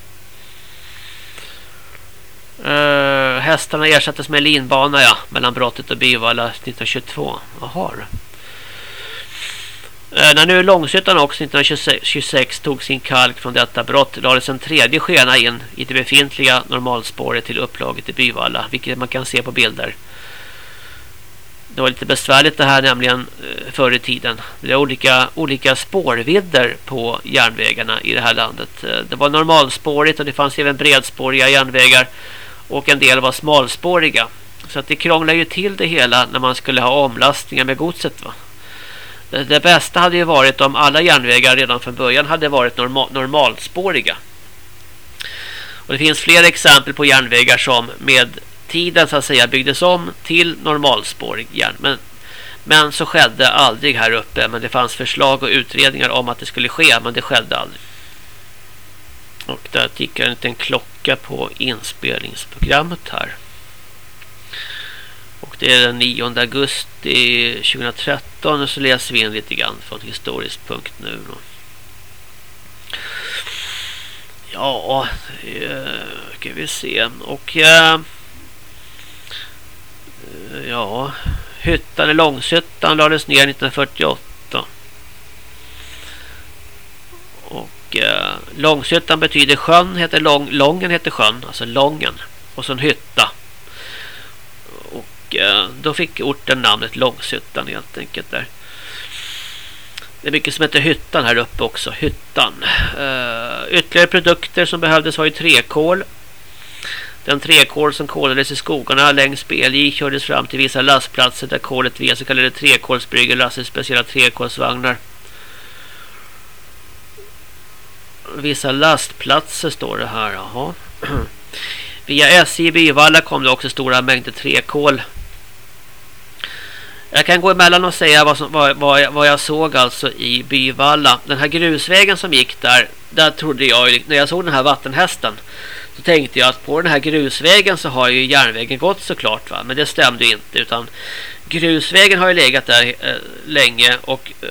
Speaker 1: Uh, hästarna ersattes med linbana ja, mellan brottet och Byvalla 1922. Jaha. Uh, när nu Långshyttan också 1926 tog sin kalk från detta brott lades en tredje skena in i det befintliga normalspåret till upplaget i Byvalla, vilket man kan se på bilder. Det var lite besvärligt det här nämligen eh, förr i tiden. Det är olika, olika spårvidder på järnvägarna i det här landet. Eh, det var normalspårigt och det fanns även bredspåriga järnvägar och en del var smalspåriga. Så att det krånglade ju till det hela när man skulle ha omlastningar med godset va. Det, det bästa hade ju varit om alla järnvägar redan från början hade varit normal, normalspåriga. Och det finns flera exempel på järnvägar som med tiden så att säga byggdes om till normalspårig järn. Men, men så skedde aldrig här uppe. Men det fanns förslag och utredningar om att det skulle ske. Men det skedde aldrig. Och där tickar en liten klocka på inspelningsprogrammet här. Och det är den 9 augusti 2013 och så läser vi in lite grann från historiskt.nu då. Ja, eh, ska vi se. Och eh, ja, hyttan i Långshyttan lades ner 1948. Och eh, Långshyttan betyder sjön, heter lång, Lången heter sjön, alltså Lången. Och så en hytta. Och eh, då fick orten namnet Långshyttan helt enkelt där. Det är mycket som heter hyttan här uppe också. Hyttan. Uh, ytterligare produkter som behövdes var ju träkol. Den träkol som kolades i skogarna längs BLJ kördes fram till vissa lastplatser där kolet via så kallade träkolsbrygger lastades speciella träkolsvagnar. Vissa lastplatser står det här. Jaha. Via SJ i Byvalla kom det också stora mängder träkol jag kan gå emellan och säga vad, som, vad, vad, vad, jag såg alltså i Byvalla. Den här grusvägen som gick där, där trodde jag, när jag såg den här vattenhästen, så tänkte jag att på den här grusvägen så har ju järnvägen gått såklart va. Men det stämde ju inte utan grusvägen har ju legat där eh, länge och eh,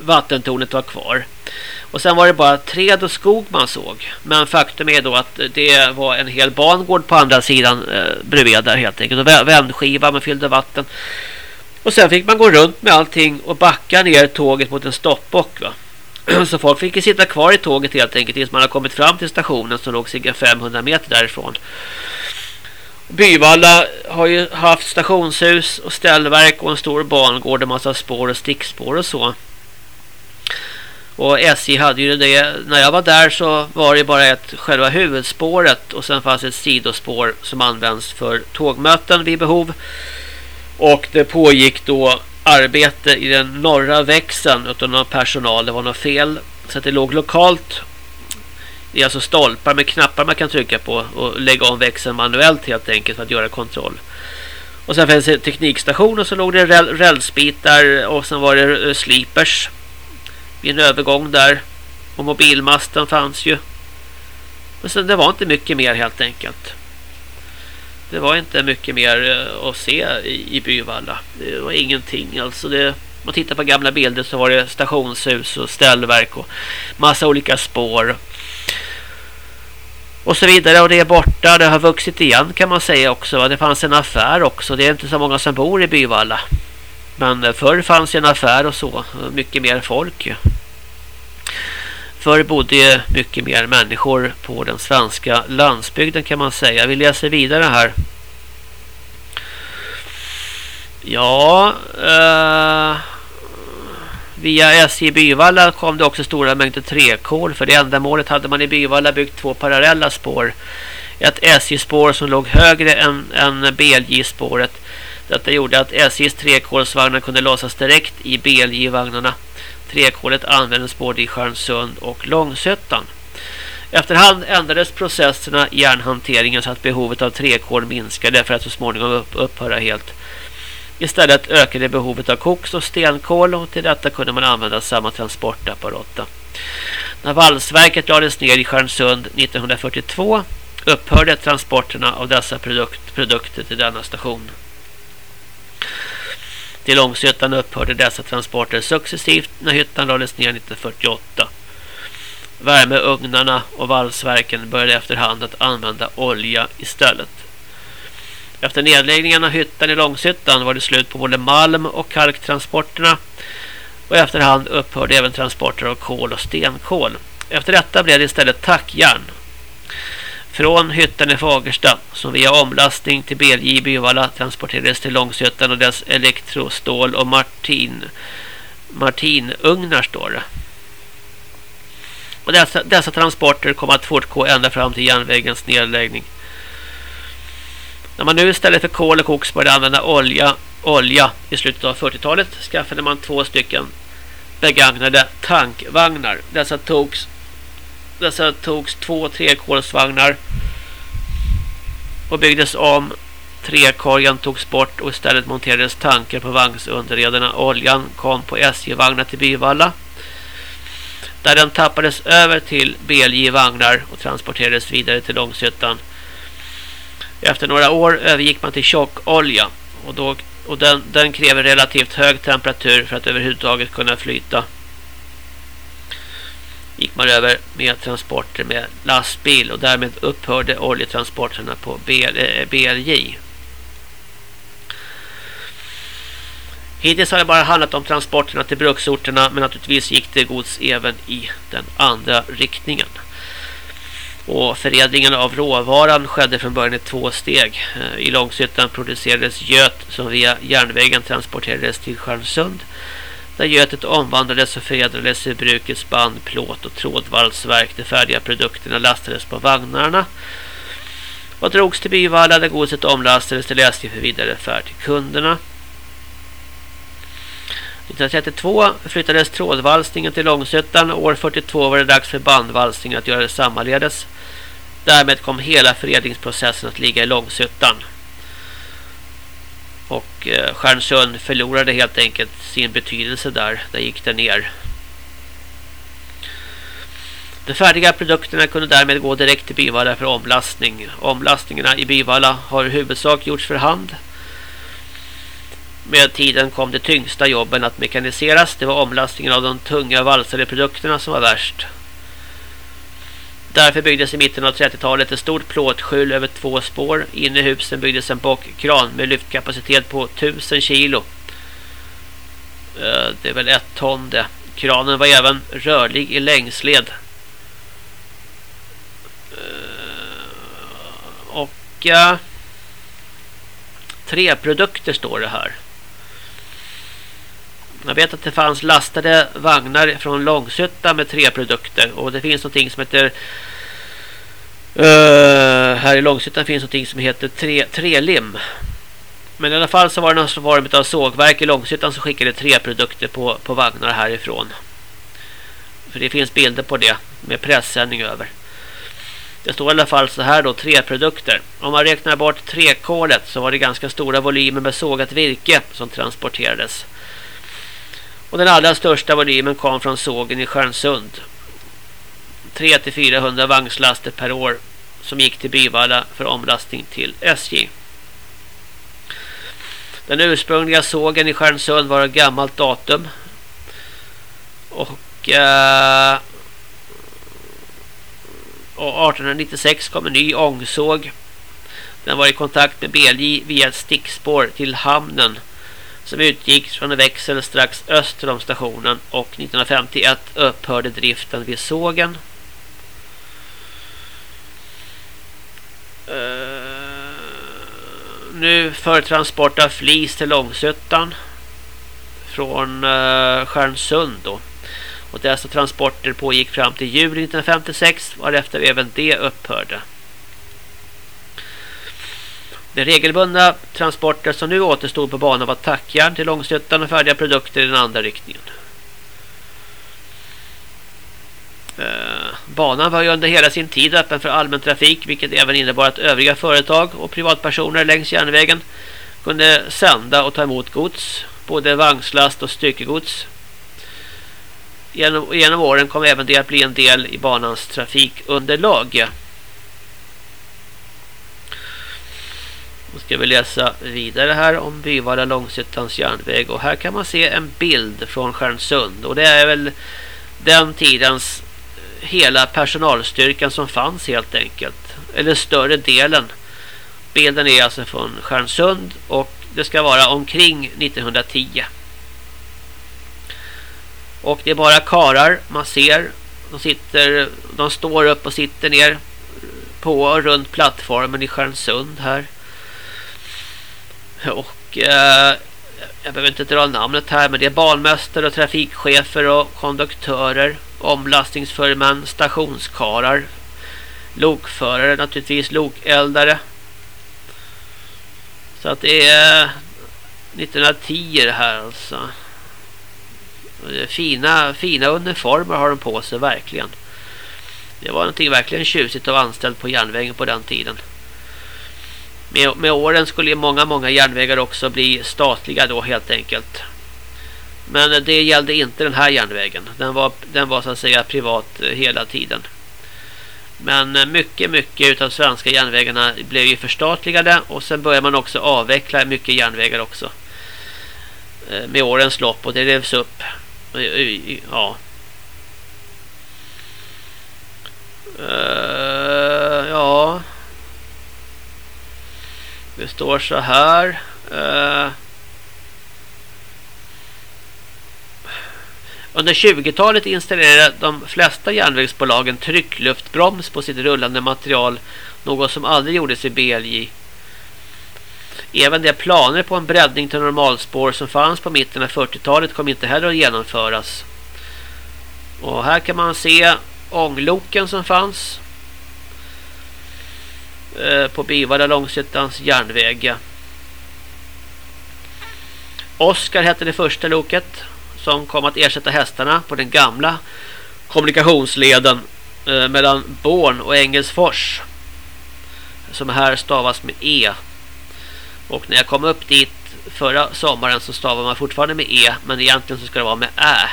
Speaker 1: vattentornet var kvar. Och sen var det bara träd och skog man såg. Men faktum är då att det var en hel bangård på andra sidan eh, bredvid där helt enkelt. Och vändskiva med fyllde vatten. Och sen fick man gå runt med allting och backa ner tåget mot en stoppbock va. Så folk fick ju sitta kvar i tåget helt enkelt tills man har kommit fram till stationen som låg cirka 500 meter därifrån. Byvalla har ju haft stationshus och ställverk och en stor bangård och massa spår och stickspår och så. Och SJ hade ju det, när jag var där så var det bara ett själva huvudspåret och sen fanns ett sidospår som används för tågmöten vid behov. Och det pågick då arbete i den norra växeln utan någon personal. Det var något fel. Så att det låg lokalt. Det är alltså stolpar med knappar man kan trycka på och lägga om växeln manuellt helt enkelt för att göra kontroll. Och sen fanns det teknikstation och så låg det rälsbitar och sen var det eh, slipers vid en övergång där. Och mobilmasten fanns ju. Men sen det var inte mycket mer helt enkelt. Det var inte mycket mer eh, att se i, i Byvalla. Det var ingenting. Alltså det, man tittar på gamla bilder så var det stationshus och ställverk och massa olika spår. Och så vidare och det är borta. Det har vuxit igen kan man säga också. Det fanns en affär också. Det är inte så många som bor i Byvalla. Men eh, förr fanns en affär och så. Mycket mer folk. Förr bodde mycket mer människor på den svenska landsbygden kan man säga. Vi läser vidare här. Ja, eh, via SJ Byvalla kom det också stora mängder träkol. För det ändamålet hade man i Byvalla byggt två parallella spår. Ett SJ-spår som låg högre än, än BLJ-spåret. Detta gjorde att SJs träkolsvagnar kunde låsas direkt i BLJ-vagnarna. Träkolet användes både i Stjärnsund och Långsötan. Efterhand ändrades processerna i järnhanteringen så att behovet av träkol minskade för att så småningom upp upphöra helt. Istället ökade behovet av koks och stenkol och till detta kunde man använda samma transportapparat. När valsverket lades ner i Stjärnsund 1942 upphörde transporterna av dessa produkt, produkter till denna station. Till Långshyttan upphörde dessa transporter successivt när hyttan lades ner 1948. Värmeugnarna och valsverken började efterhand att använda olja istället. Efter nedläggningen av hyttan i Långshyttan var det slut på både malm- och kalktransporterna och efterhand upphörde även transporter av kol och stenkol. Efter detta blev det istället tackjärn från hyttan i Fagersta som via omlastning till BLJ Byvalla transporterades till Långshyttan och dess elektrostål och Martin Martinugnar står det. Och dessa, dessa transporter kom att fortgå ända fram till järnvägens nedläggning. När man nu istället för kol och koks började använda olja, olja i slutet av 40-talet skaffade man två stycken begagnade tankvagnar. Dessa togs, dessa togs två trekolsvagnar och byggdes om. Trekorgen togs bort och istället monterades tankar på vagnsunderredarna. Oljan kom på SJ-vagnar till Byvalla där den tappades över till BLJ-vagnar och transporterades vidare till Långshyttan. Efter några år övergick man till tjockolja och, då, och den, den kräver relativt hög temperatur för att överhuvudtaget kunna flyta. Gick man över med transporter med lastbil och därmed upphörde oljetransporterna på BLJ. Eh, Hittills har det bara handlat om transporterna till bruksorterna men naturligtvis gick det gods även i den andra riktningen. Och förädlingen av råvaran skedde från början i två steg. Eh, I Långshyttan producerades göt som via järnvägen transporterades till Stjärnsund. Där götet omvandlades och förädlades i brukets band, plåt och trådvalsverk. De färdiga produkterna lastades på vagnarna och drogs till Byvalla där godset omlastades till SJ för vidare färd till kunderna. 1932 flyttades trådvalsningen till Långsötan och år 42 var det dags för bandvalsningen att göra det sammaledes. Därmed kom hela förädlingsprocessen att ligga i Långsötan. Och eh, Stjärnsund förlorade helt enkelt sin betydelse där. Där gick det ner. De färdiga produkterna kunde därmed gå direkt till Bivalla för omlastning. Omlastningarna i Bivalla har i huvudsak gjorts för hand. Med tiden kom de tyngsta jobben att mekaniseras. Det var omlastningen av de tunga valsade produkterna som var värst. Därför byggdes i mitten av 30-talet ett stort plåtskjul över två spår. Inne i husen byggdes en bockkran med lyftkapacitet på 1000 kilo. Eh, det är väl ett ton det. Kranen var även rörlig i längsled. Eh, och eh, tre produkter står det här. Jag vet att det fanns lastade vagnar från Långsötta med tre produkter. Och det finns någonting som heter... Uh, här i Långsötan finns någonting som heter tre, trelim. Men i alla fall så var det någon form av sågverk i Långsötan som skickade tre produkter på, på vagnar härifrån. För det finns bilder på det med pressändning över. Det står i alla fall så här då, tre produkter. Om man räknar bort träkolet så var det ganska stora volymer med sågat virke som transporterades. Och den allra största volymen kom från sågen i Stjärnsund. 300-400 vagnslaster per år som gick till Byvalla för omlastning till SJ. Den ursprungliga sågen i Stjärnsund var av gammalt datum. Och, eh, och 1896 kom en ny ångsåg. Den var i kontakt med BLJ via ett stickspår till hamnen som utgick från en växel strax öster om stationen och 1951 upphörde driften vid sågen. Uh, nu för transport av flis till Långsötan från uh, Stjärnsund då. Och dessa transporter pågick fram till juli 1956 varefter även det upphörde. De regelbundna transporter som nu återstod på banan var tackjärn till långsuttan och färdiga produkter i den andra riktningen. Eh, banan var ju under hela sin tid öppen för allmän trafik vilket även innebar att övriga företag och privatpersoner längs järnvägen kunde sända och ta emot gods, både vagnslast och styckegods. Genom, genom åren kom även det att bli en del i banans trafikunderlag. Då ska vi läsa vidare här om Byvalla Långsittans järnväg. Och här kan man se en bild från Stjärnsund. Och det är väl den tidens eh, hela personalstyrkan som fanns helt enkelt. Eller större delen. Bilden är alltså från Stjärnsund och det ska vara omkring 1910. Och det är bara karar man ser. De, sitter, de står upp och sitter ner på och runt plattformen i Stjärnsund här. Och eh, jag behöver inte dra namnet här men det är banmästare och trafikchefer och konduktörer, omlastningsförmän, stationskarar, lokförare, naturligtvis lokeldare. Så att det är 1910 det här alltså. Fina, fina uniformer har de på sig verkligen. Det var någonting verkligen tjusigt att vara anställd på järnvägen på den tiden. Med, med åren skulle många, många järnvägar också bli statliga då helt enkelt. Men det gällde inte den här järnvägen. Den var, den var så att säga privat eh, hela tiden. Men eh, mycket, mycket utav svenska järnvägarna blev ju förstatligade och sen började man också avveckla mycket järnvägar också. Eh, med årens lopp och det revs upp. Ja. Ja. Det står så här. Eh, Under 20-talet installerade de flesta järnvägsbolagen tryckluftbroms på sitt rullande material, något som aldrig gjordes i BLJ. Även de planer på en breddning till normalspår som fanns på mitten av 40-talet kom inte heller att genomföras. Och här kan man se ångloken som fanns Eh, på Bivalla Långsittans järnväg. Oskar hette det första loket som kom att ersätta hästarna på den gamla kommunikationsleden eh, mellan Born och Engelsfors som här stavas med E. Och när jag kom upp dit förra sommaren så stavar man fortfarande med E men egentligen så ska det vara med Ä.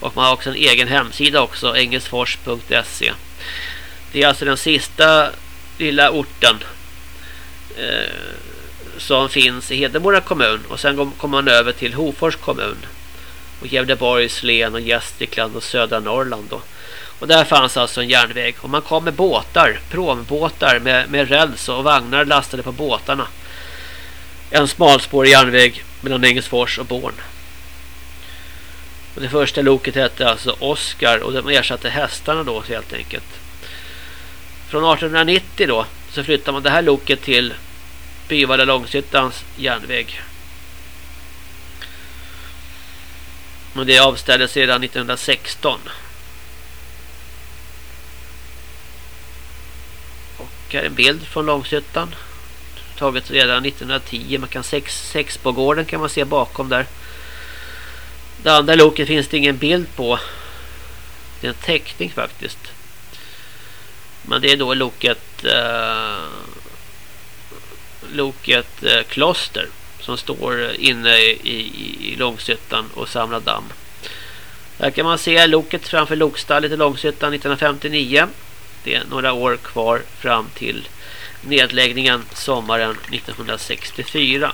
Speaker 1: Och man har också en egen hemsida också, engelsfors.se. Det är alltså den sista lilla orten eh, som finns i Hedemora kommun och sen kommer man över till Hofors kommun och Gävleborgs län och Gästrikland och södra Norrland då. Och där fanns alltså en järnväg och man kom med båtar, prombåtar med, med räls och vagnar lastade på båtarna. En smalspårig järnväg mellan Engelsfors och Born. Och det första loket hette alltså Oscar och de ersatte hästarna då helt enkelt. Från 1890 då så flyttar man det här loket till Byvalla Långsittans järnväg. Men det avställdes redan 1916. Och här är en bild från Långshyttan. Taget redan 1910. Man kan sex, sex på gården kan man se bakom där. Det andra loket finns det ingen bild på. Det är en teckning faktiskt. Men det är då loket eh, loket eh, Kloster som står inne i, i, i Långshyttan och samlar damm. Här kan man se loket framför lokstallet i Långshyttan 1959. Det är några år kvar fram till nedläggningen sommaren 1964.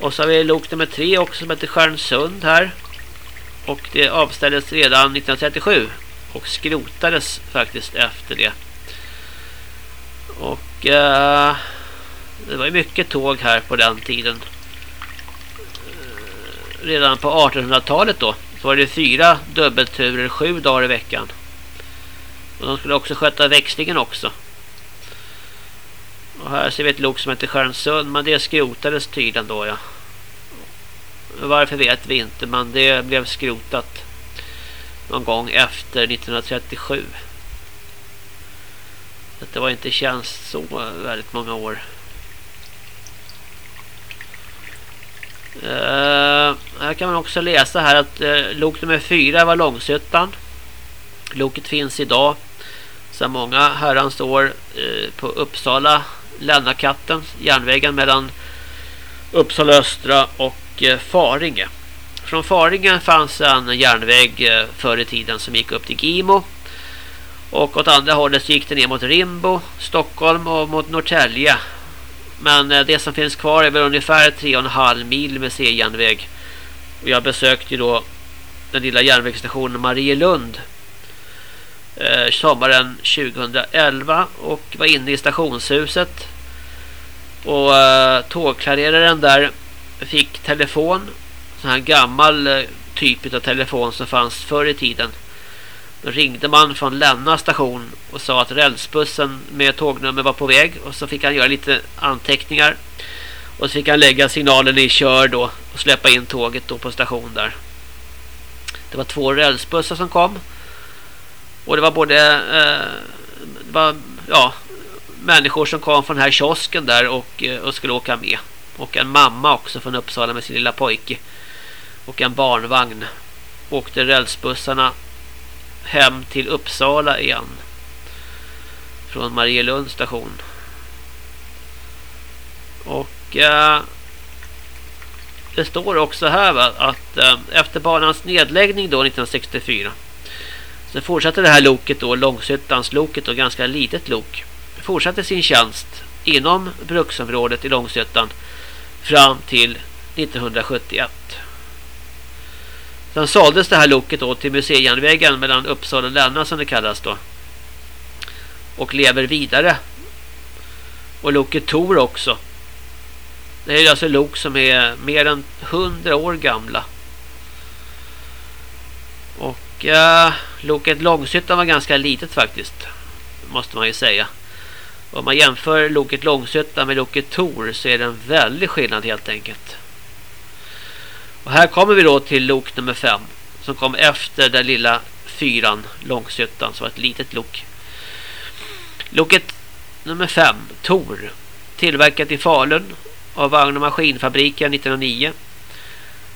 Speaker 1: Och så har vi lok nummer tre också som heter Stjärnsund här. Och det avställdes redan 1937 och skrotades faktiskt efter det. Och... eh, det var ju mycket tåg här på den tiden. Eh, redan på 1800-talet då så var det fyra dubbelturer sju dagar i veckan. Och de skulle också sköta växlingen också. Och här ser vi ett lok som heter Stjärnsund men det skrotades tydligen då ja. Varför vet vi inte men det blev skrotat någon gång efter 1937. Det var inte tjänst så väldigt många år. Uh, här kan man också läsa här att uh, lok nummer fyra var Långshyttan. Loket finns idag sedan många herrans år uh, på Uppsala Lennakatten, järnvägen mellan Uppsala Östra och uh, Faringe. Från Faringe fanns en järnväg eh, förr i tiden som gick upp till Gimo. Och åt andra hållet gick det ner mot Rimbo, Stockholm och mot Norrtälje men eh, det som finns kvar är väl ungefär 3,5 mil med C-järnväg. Och jag besökte ju då den lilla järnvägsstationen Marielund eh, sommaren 2011 och var inne i stationshuset. Och eh, tågklareraren där fick telefon. Sån här gammal typ av telefon som fanns förr i tiden. Då ringde man från Länna station och sa att rälsbussen med tågnummer var på väg. Och så fick han göra lite anteckningar. Och så fick han lägga signalen i kör då och släppa in tåget då på station där. Det var två rälsbussar som kom. Och det var både eh, det var, ja, människor som kom från den här kiosken där och, eh, och skulle åka med. Och en mamma också från Uppsala med sin lilla pojke. Och en barnvagn. Åkte rälsbussarna hem till Uppsala igen. Från Marielund station. Och eh, det står också här va, att eh, efter banans nedläggning då 1964 så fortsatte det här loket då, Långshyttans loket och ganska litet lok fortsatte sin tjänst inom bruksområdet i Långshyttan fram till 1971. Sen såldes det här loket då till museijärnvägen mellan Uppsala och Länna som det kallas då. Och lever vidare. Och loket Tor också. Det är alltså lok som är mer än 100 år gamla. Och äh, loket Långshyttan var ganska litet faktiskt. Måste man ju säga. Om man jämför loket Långshyttan med loket Tor så är det en väldig skillnad helt enkelt. Och här kommer vi då till lok nummer 5 som kom efter den lilla fyran Långshyttan som var ett litet lok. Loket nummer 5, Tor, tillverkat i Falun av vagn- och maskinfabriken 1909.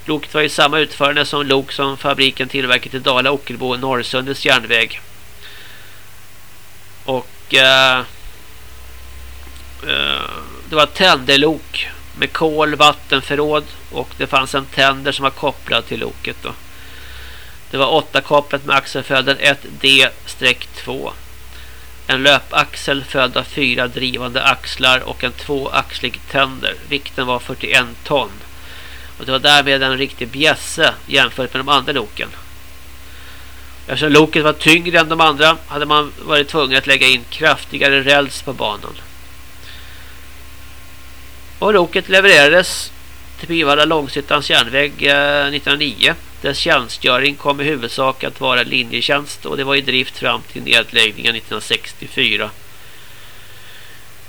Speaker 1: Loket var i samma utförande som lok som fabriken tillverkat i Dala Ockelbo Norrsundets järnväg. Och eh, eh, det var Tändelok med kol, vattenförråd och det fanns en tänder som var kopplad till loket då. Det var åtta kopplat med axelföljden 1D-2. En löpaxel följd av fyra drivande axlar och en tvåaxlig tänder. Vikten var 41 ton. Och det var därmed en riktig bjässe jämfört med de andra loken. Eftersom loket var tyngre än de andra hade man varit tvungen att lägga in kraftigare räls på banan. Och loket levererades till Pivalla Långsittans järnväg eh, 1909. Dess tjänstgöring kom i huvudsak att vara linjetjänst och det var i drift fram till nedläggningen 1964.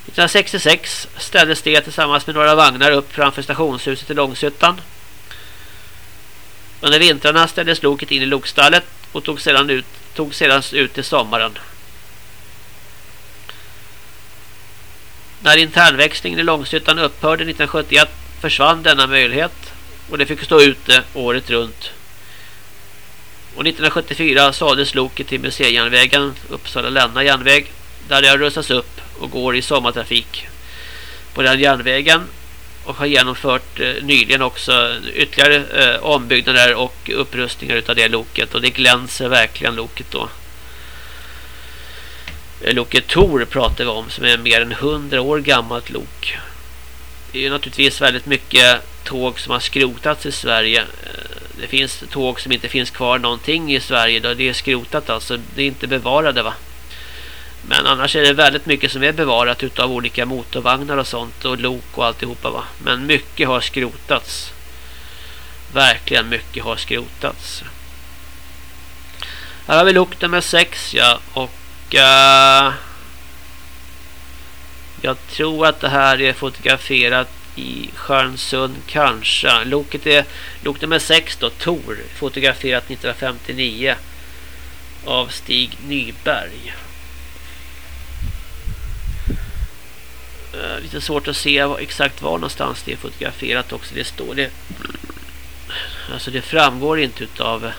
Speaker 1: 1966 ställdes det tillsammans med några vagnar upp framför stationshuset i Långshyttan. Under vintrarna ställdes loket in i lokstallet och tog sedan ut, tog sedan ut till sommaren. När internväxlingen i Långshyttan upphörde 1971 försvann denna möjlighet och det fick stå ute året runt. Och 1974 såldes loket till museijärnvägen Uppsala-Länna järnväg där det har rustats upp och går i sommartrafik på den järnvägen och har genomfört eh, nyligen också ytterligare eh, ombyggnader och upprustningar utav det loket och det glänser verkligen loket då. Eh, loket Tor pratar vi om som är mer än 100 år gammalt lok. Det är ju naturligtvis väldigt mycket tåg som har skrotats i Sverige. Eh, det finns tåg som inte finns kvar någonting i Sverige. Då det är skrotat alltså. Det är inte bevarade va. Men annars är det väldigt mycket som är bevarat utav olika motorvagnar och sånt. Och lok och alltihopa va. Men mycket har skrotats. Verkligen mycket har skrotats. Här har vi lok nummer 6 ja. Och uh, jag tror att det här är fotograferat i Stjärnsund kanske. Loket är lok nummer 6 då, Tor. Fotograferat 1959 av Stig Nyberg. Uh, lite svårt att se exakt var någonstans det är fotograferat också. Det står det. Alltså det framgår inte utav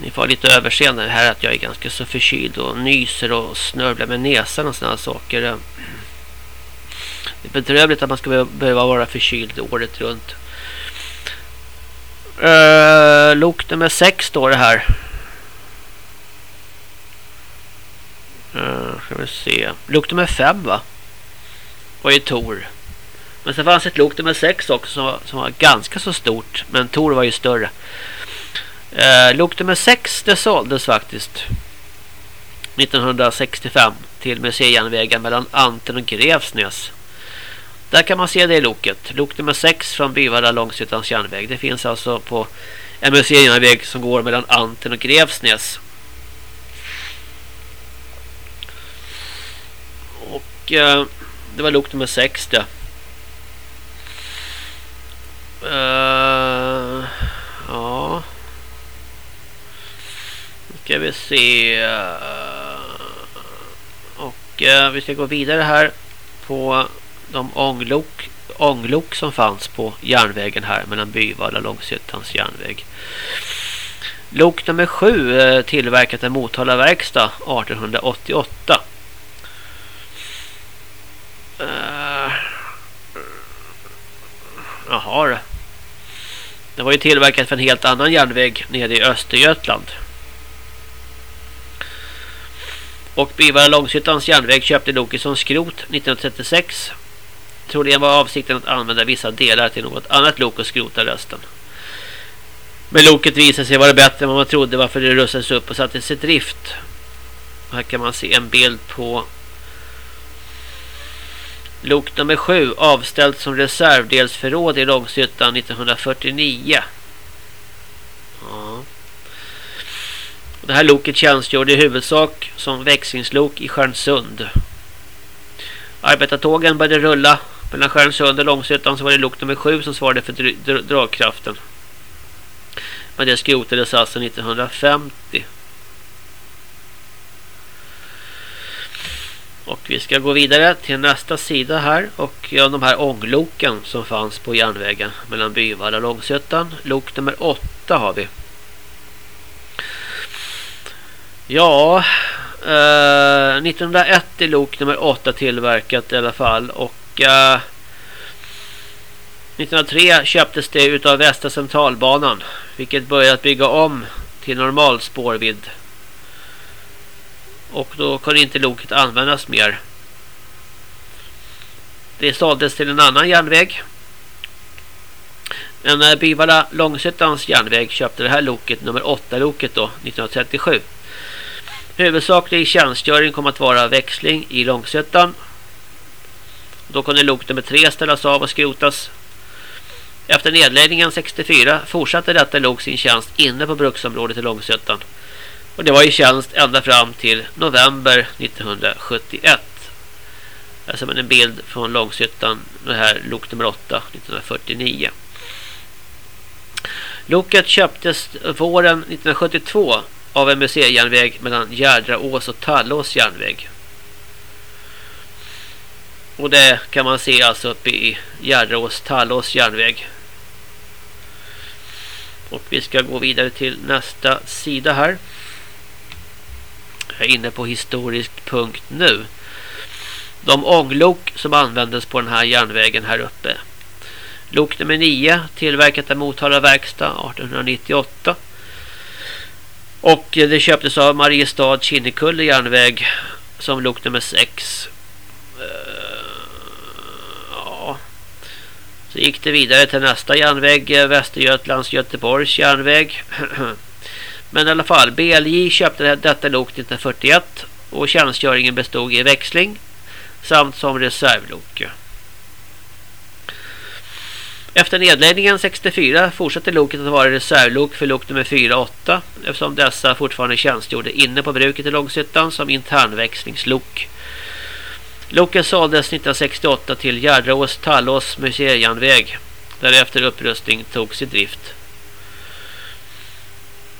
Speaker 1: ni får lite överseende här att jag är ganska så förkyld och nyser och snörvlar med näsan och sådana saker. Det är bedrövligt att man ska behöva vara förkyld året runt. Uh, lok nummer 6 står det här. Uh, ska vi se. Lok nummer 5 va? Var ju Tor. Men sen fanns ett lok nummer 6 också som var, som var ganska så stort. Men Tor var ju större. Eh, lok nummer 6 det såldes faktiskt 1965 till museijärnvägen mellan Anten och Grevsnäs. Där kan man se det i loket. Lok nummer 6 från Byvalla Långshyttans järnväg. Det finns alltså på en museijärnväg som går mellan Anten och Grevsnäs. Och eh, det var lok nummer 6 det. Uh, ja ska vi se. Eh, och eh, vi ska gå vidare här på de ånglok, ånglok som fanns på järnvägen här mellan Byvalla och Långshyttans järnväg. Lok nummer 7 eh, tillverkat av Motala verkstad 1888. Uh, eh, jaha. Det var ju tillverkat för en helt annan järnväg nere i Östergötland. Och Bivara Långshyttans järnväg köpte loket som skrot 1936. Troligen var avsikten att använda vissa delar till något annat lok och skrota resten. Men loket visade sig vara bättre än vad man trodde varför det rustades upp och sattes i drift. Här kan man se en bild på lok nummer 7 avställt som reservdelsförråd i Långshyttan 1949. Ja. Det här loket tjänstgjorde i huvudsak som växlingslok i Stjärnsund. Arbetartågen började rulla mellan Stjärnsund och Långshyttan så var det lok nummer 7 som svarade för dragkraften. Men det skrotades alltså 1950. Och vi ska gå vidare till nästa sida här. Och ja, de här ångloken som fanns på järnvägen mellan Byvalla och Långsötan. Lok nummer 8 har vi. Ja, eh, 1901 är lok nummer 8 tillverkat i alla fall. Och eh, 1903 köptes det utav Västra centralbanan. Vilket började bygga om till normal spårvidd. Och då kunde inte loket användas mer. Det såldes till en annan järnväg. Men eh, Bivalla Långsötans järnväg köpte det här loket, nummer 8-loket då, 1937. Huvudsaklig tjänstgöring kom att vara växling i Långsötan. Då kunde lok nummer 3 ställas av och skrotas. Efter nedläggningen 64 fortsatte detta lok sin tjänst inne på bruksområdet i Långsötan. Och det var i tjänst ända fram till november 1971. Här ser man en bild från Långshyttan. Det här lok nummer 8 1949. Loket köptes våren 1972 av en museijärnväg mellan Gärdraås och Tallås järnväg. Och det kan man se alltså uppe i Gärdraås Tallås järnväg. Och vi ska gå vidare till nästa sida här. Jag är inne på historisk.nu. De ånglok som användes på den här järnvägen här uppe. Lok nummer 9 tillverkat av Motala verkstad 1898. Och det köptes av Mariestad Kinnekulle järnväg som lok nummer 6. Eh, ja. Så gick det vidare till nästa järnväg eh, Västergötlands Göteborgs järnväg. Men i alla fall, BLJ köpte detta lok 1941 och tjänstgöringen bestod i växling samt som reservlok. Efter nedläggningen 64 fortsatte loket att vara reservlok för lok nummer 4 och 8 eftersom dessa fortfarande tjänstgjorde inne på bruket i Långshyttan som internväxlingslok. Loket såldes 1968 till Gärdraås-Tallås museijärnväg. Därefter upprustning togs i drift.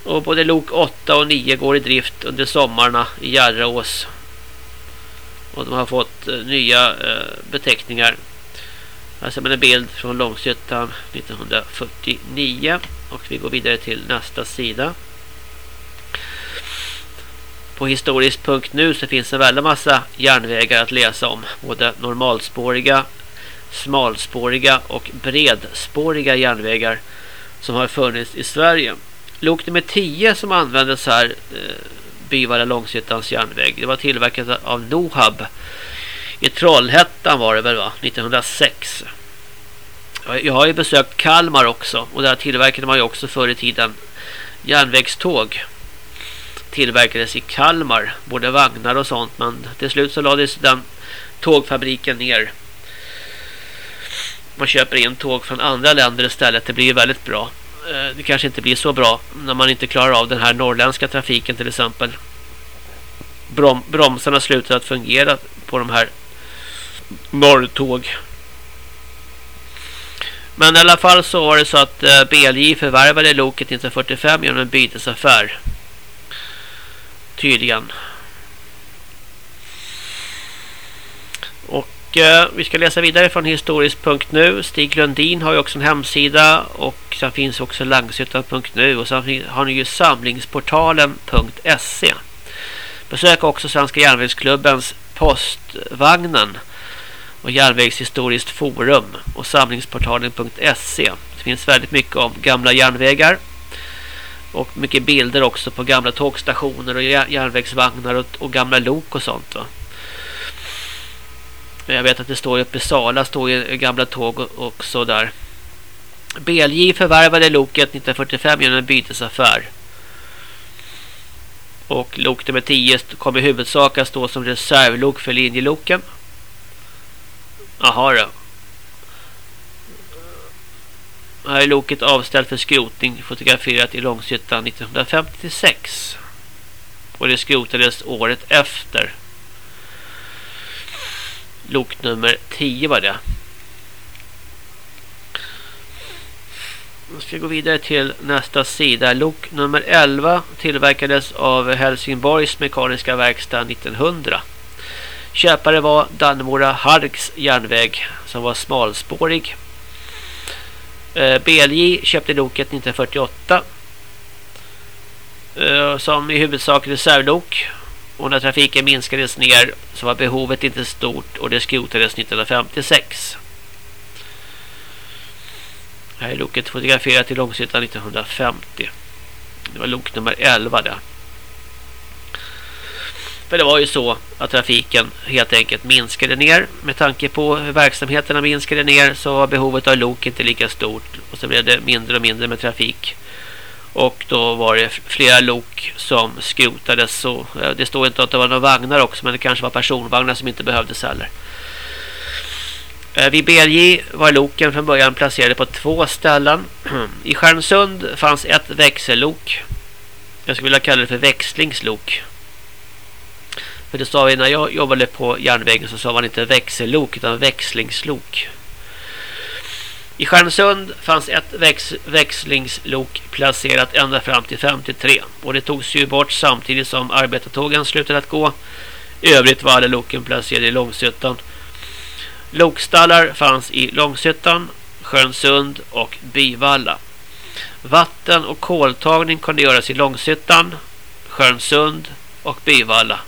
Speaker 1: Och både lok 8 och 9 går i drift under sommarna i Gärdraås. Och de har fått eh, nya eh, beteckningar. Här ser man en bild från Långshyttan 1949. Och vi går vidare till nästa sida. På historisk.nu så finns det en väldigt massa järnvägar att läsa om. Både normalspåriga, smalspåriga och bredspåriga järnvägar som har funnits i Sverige. Lok nummer 10 som användes här eh, Byvalla Långshyttans järnväg. Det var tillverkat av Nohab. I Trollhättan var det väl va? 1906. Jag har ju besökt Kalmar också. Och där tillverkade man ju också förr i tiden järnvägståg. Tillverkades i Kalmar. Både vagnar och sånt. Men till slut så lades den tågfabriken ner. Man köper in tåg från andra länder istället. Det blir ju väldigt bra. Eh, det kanske inte blir så bra när man inte klarar av den här norrländska trafiken till exempel. Brom bromsarna slutar att fungera på de här norrtåg. Men i alla fall så var det så att eh, BLJ förvärvade loket 1945 genom en bytesaffär. Tydligen. eh, vi ska läsa vidare från historiskt.nu. Stig Lundin har ju också en hemsida och sen finns också langsyttan.nu och sen har ni ju samlingsportalen.se. Besök också Svenska järnvägsklubbens postvagnen och järnvägshistoriskt forum och samlingsportalen.se. Det finns väldigt mycket om gamla järnvägar och mycket bilder också på gamla tågstationer och järnvägsvagnar och, och gamla lok och sånt va. Jag vet att det står uppe i Sala står ju gamla tåg också där. BLJ förvärvade loket 1945 genom en bytesaffär. Och lok nummer 10 kom i huvudsak att stå som reservlok för linjeloken. Jaha då. Här är loket avställt för skrotning fotograferat i Långshyttan 1956. Och det skrotades året efter. Lok nummer 10 var det. Nu ska gå vidare till nästa sida. Lok nummer 11 tillverkades av Helsingborgs mekaniska verkstad 1900. Köpare var Dannemora Hargs järnväg som var smalspårig. Eh, BLJ köpte loket 1948 eh, som i huvudsak reservlok och när trafiken minskades ner så var behovet inte stort och det skrotades 1956. Här är loket fotograferat i Långshyttan 1950. Det var lok nummer 11 där. För det var ju så att trafiken helt enkelt minskade ner. Med tanke på hur verksamheterna minskade ner så var behovet av lok inte lika stort. Och så blev det mindre och mindre med trafik. Och då var det flera lok som skrotades. Så, eh, det står inte att det var några vagnar också men det kanske var personvagnar som inte behövdes heller. Eh, vid BLJ var loken från början placerade på två ställen. I Stjärnsund fanns ett växellok. Jag skulle vilja kalla det för växlingslok. För det sa vi när jag jobbade på järnvägen så sa man inte växellok utan växlingslok. I Stjärnsund fanns ett väx växlingslok placerat ända fram till 53 och det togs ju bort samtidigt som arbetartågen slutade att gå. I övrigt var alla loken placerade i Långsötan. Lokstallar fanns i Långsötan, Stjärnsund och Bivalla. Vatten- och koltagning kunde göras i Långsötan, Stjärnsund och Bivalla.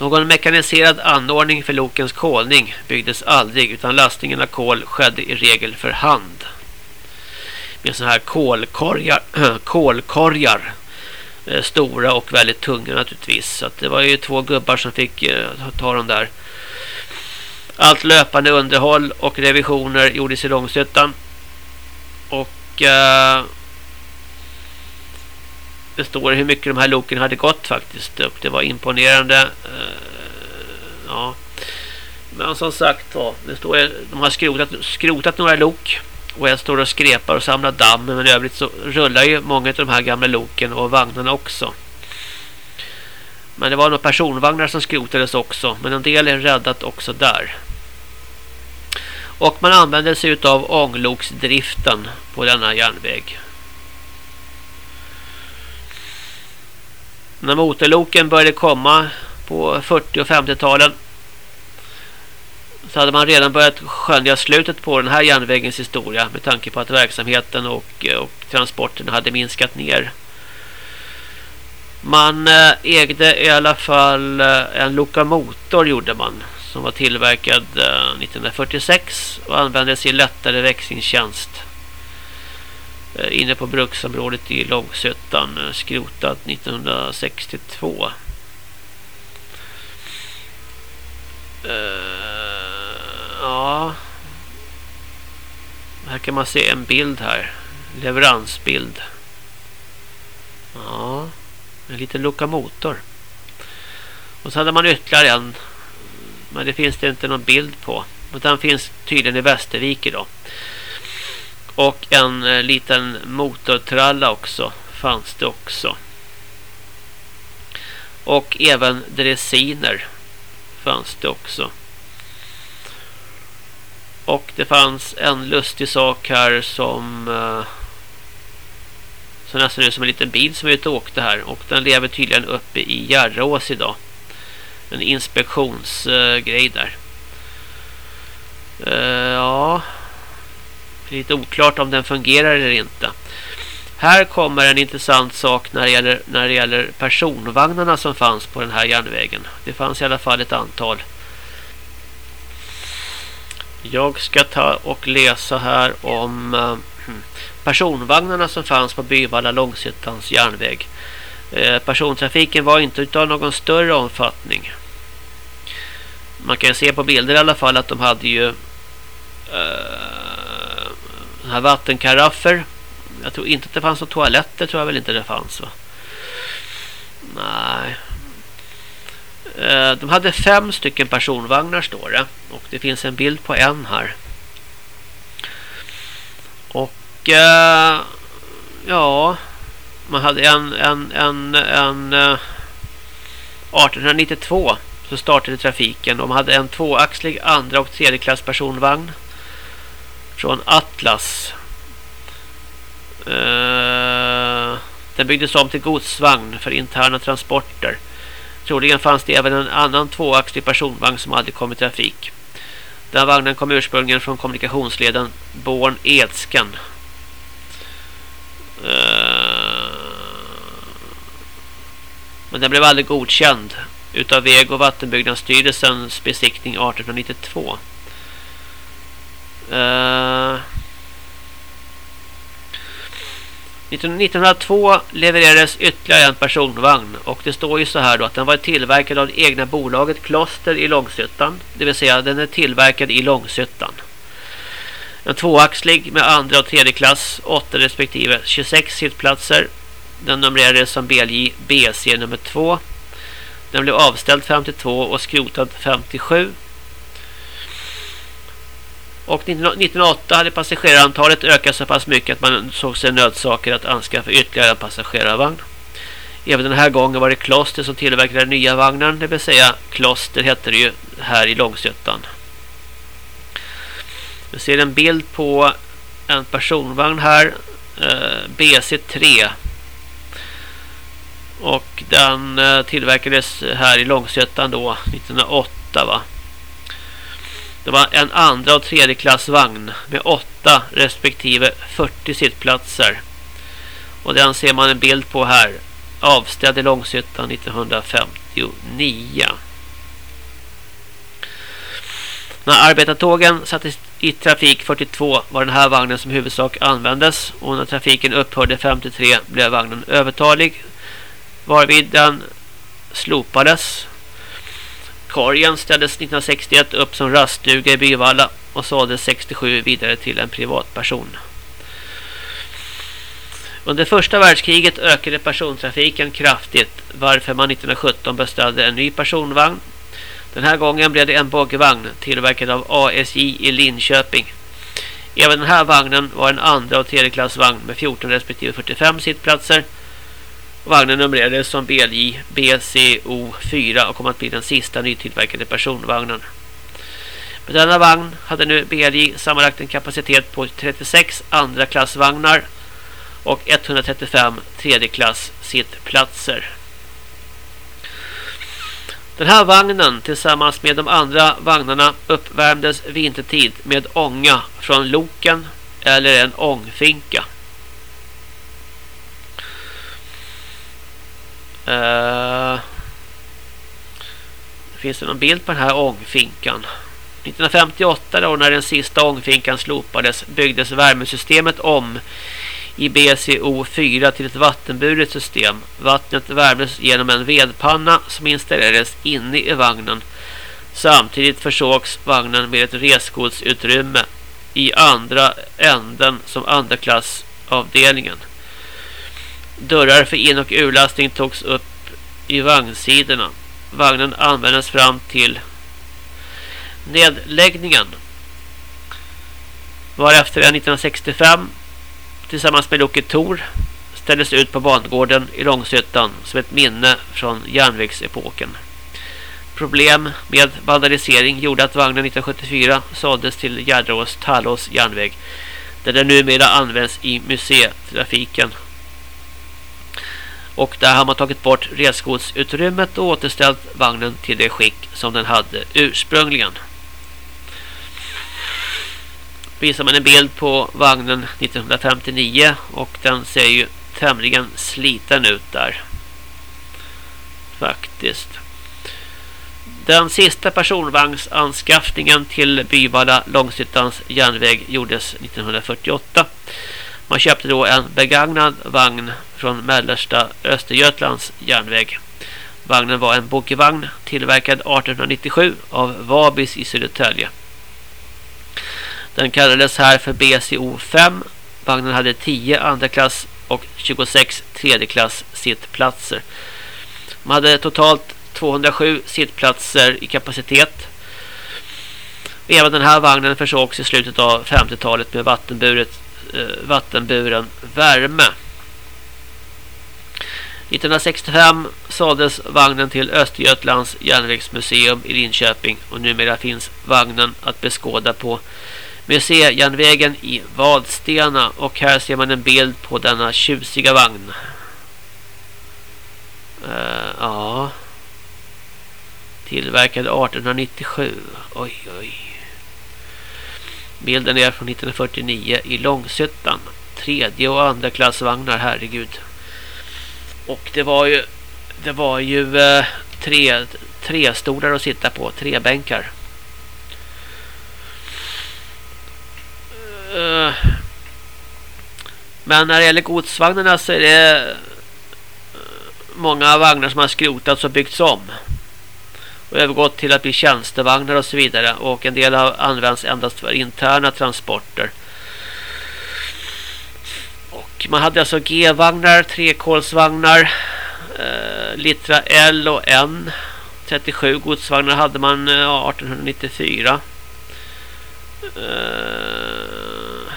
Speaker 1: Någon mekaniserad anordning för lokens kolning byggdes aldrig utan lastningen av kol skedde i regel för hand. Med sådana här kolkorgar, kolkorgar eh, stora och väldigt tunga naturligtvis. Så det var ju två gubbar som fick eh, ta dem där. Allt löpande underhåll och revisioner gjordes i Långsötan. Och eh, det står hur mycket de här loken hade gått faktiskt. Och det var imponerande. Eh, ja. Men som sagt ja, det står de har skrotat, skrotat några lok. Och jag står och skrepar och samlar damm. Men i övrigt så rullar ju många av de här gamla loken och vagnarna också. Men det var några personvagnar som skrotades också. Men en del är räddat också där. Och man använde sig av ångloksdriften på denna järnväg. När motorloken började komma på 40- och 50-talen så hade man redan börjat skönja slutet på den här järnvägens historia med tanke på att verksamheten och, eh, och transporterna hade minskat ner. Man eh, ägde i alla fall eh, en lokomotor gjorde man som var tillverkad eh, 1946 och användes i lättare växlingstjänst. Eh, inne på bruksområdet i Långsötan eh, skrotat 1962. Uh, eh, ja. Här kan man se en bild här. Leveransbild. Ja. En liten lokomotor. Och så hade man ytterligare en. Men det finns det inte någon bild på. Men den finns tydligen i Västervik idag. Och en eh, liten motortralla också fanns det också. Och även dressiner fanns det också. Och det fanns en lustig sak här som eh, som nästan är som en liten bil som är ute och åkte här. Och den lever tydligen uppe i Järrås idag. en inspektionsgrej där. Eh, ja. Lite oklart om den fungerar eller inte. Här kommer en intressant sak när det gäller, när det gäller personvagnarna som fanns på den här järnvägen. Det fanns i alla fall ett antal. Jag ska ta och läsa här om eh, personvagnarna som fanns på Byvalla Långsittans järnväg. Eh, persontrafiken var inte utav någon större omfattning. Man kan se på bilder i alla fall att de hade ju eh, sådana här vattenkaraffer jag tror inte att det fanns några toaletter tror jag väl inte det fanns va? Nej. Eh, de hade fem stycken personvagnar står det. Och det finns en bild på en här. Och eh, ja, man hade en, en, en, en eh, 1892 så startade trafiken. De hade en tvåaxlig andra och tredje klass personvagn från Atlas Uh, den byggdes om till godsvagn för interna transporter. Troligen fanns det även en annan tvåaxlig personvagn som aldrig kom i trafik. Den vagnen kom ursprungligen från kommunikationsleden Born Edsken. Eh, men den blev aldrig godkänd utav Väg- och vattenbyggnadsstyrelsens besiktning 1892. Eh, uh, 1902 levererades ytterligare en personvagn och det står ju så här då att den var tillverkad av det egna bolaget Kloster i Långsötan. Det vill säga den är tillverkad i Långsötan. En tvåaxlig med andra och tredje klass, 8 respektive 26 sittplatser. Den numrerades som BLJ BC nummer 2. Den blev avställd 52 och skrotad 57. Och 1908 hade passagerarantalet ökat så pass mycket att man såg sig nödsaker att anskaffa ytterligare en passagerarvagn. Även den här gången var det Kloster som tillverkade den nya vagnen, det vill säga Kloster hette det ju här i Långsötan. Vi ser en bild på en personvagn här, eh, BC3. Och den eh, tillverkades här i Långsötan då 1908 va. Det var en andra och tredje klassvagn med åtta respektive 40 sittplatser. Och den ser man en bild på här. Avställd i Långshyttan 1959. När arbetartågen sattes i trafik 42 var den här vagnen som huvudsak användes. Och när trafiken upphörde 53 blev vagnen övertalig. Varvid den slopades Korgen ställdes 1961 upp som raststuga i Byvalla och såldes 67 vidare till en privatperson. Under första världskriget ökade persontrafiken kraftigt varför man 1917 beställde en ny personvagn. Den här gången blev det en boggvagn tillverkad av ASJ i Linköping. Även den här vagnen var en andra och tredje klassvagn med 14 respektive 45 sittplatser Vagnen numrerades som BLJ BCO4 och kom att bli den sista nytillverkade personvagnen. Med denna vagn hade nu BLJ sammanlagt en kapacitet på 36 andra klassvagnar och 135 tredje klass sittplatser. Den här vagnen tillsammans med de andra vagnarna uppvärmdes vintertid med ånga från loken eller en ångfinka. Uh, finns det någon bild på den här ångfinkan? 1958 då när den sista ångfinkan slopades byggdes värmesystemet om i BCO4 till ett vattenburet system. Vattnet värmdes genom en vedpanna som installerades inne i vagnen. Samtidigt försågs vagnen med ett resgodsutrymme i andra änden som andra klassavdelningen. Dörrar för in- och urlastning togs upp i vagnsidorna. Vagnen användes fram till nedläggningen. Varefter 1965 tillsammans med Loket Tor ställdes ut på bangården i Långsötan som ett minne från järnvägsepoken. Problem med vandalisering gjorde att vagnen 1974 såldes till Gärdrås Tallås järnväg där den numera används i museitrafiken och där har man tagit bort resgodsutrymmet och återställt vagnen till det skick som den hade ursprungligen. Visar man en bild på vagnen 1959 och den ser ju tämligen sliten ut där. Faktiskt. Den sista personvagnsanskaffningen till Byvalla Långsittans järnväg gjordes 1948. Man köpte då en begagnad vagn från mellersta Östergötlands järnväg. Vagnen var en bogevagn tillverkad 1897 av Vabis i Södertälje. Den kallades här för BCO 5. Vagnen hade 10 andra klass och 26 tredje klass sittplatser. Man hade totalt 207 sittplatser i kapacitet. Även den här vagnen försågs i slutet av 50-talet med vattenburet, eh, vattenburen värme. 1965 såldes vagnen till Östergötlands järnvägsmuseum i Linköping och numera finns vagnen att beskåda på museijärnvägen i Vadstena och här ser man en bild på denna tjusiga vagn. Uh, ja. Tillverkad 1897. Oj, oj. Bilden är från 1949 i Långshyttan. Tredje och andra klassvagnar, herregud. Och det var ju det var ju eh, tre, tre stolar att sitta på, tre bänkar. Eh, men när det gäller godsvagnarna så är det eh, många vagnar som har skrotats och byggts om och övergått till att bli tjänstevagnar och så vidare och en del har använts endast för interna transporter. Och man hade alltså G-vagnar, trekolsvagnar, eh, Litra L och N. 37 godsvagnar hade man eh, 1894. Eh,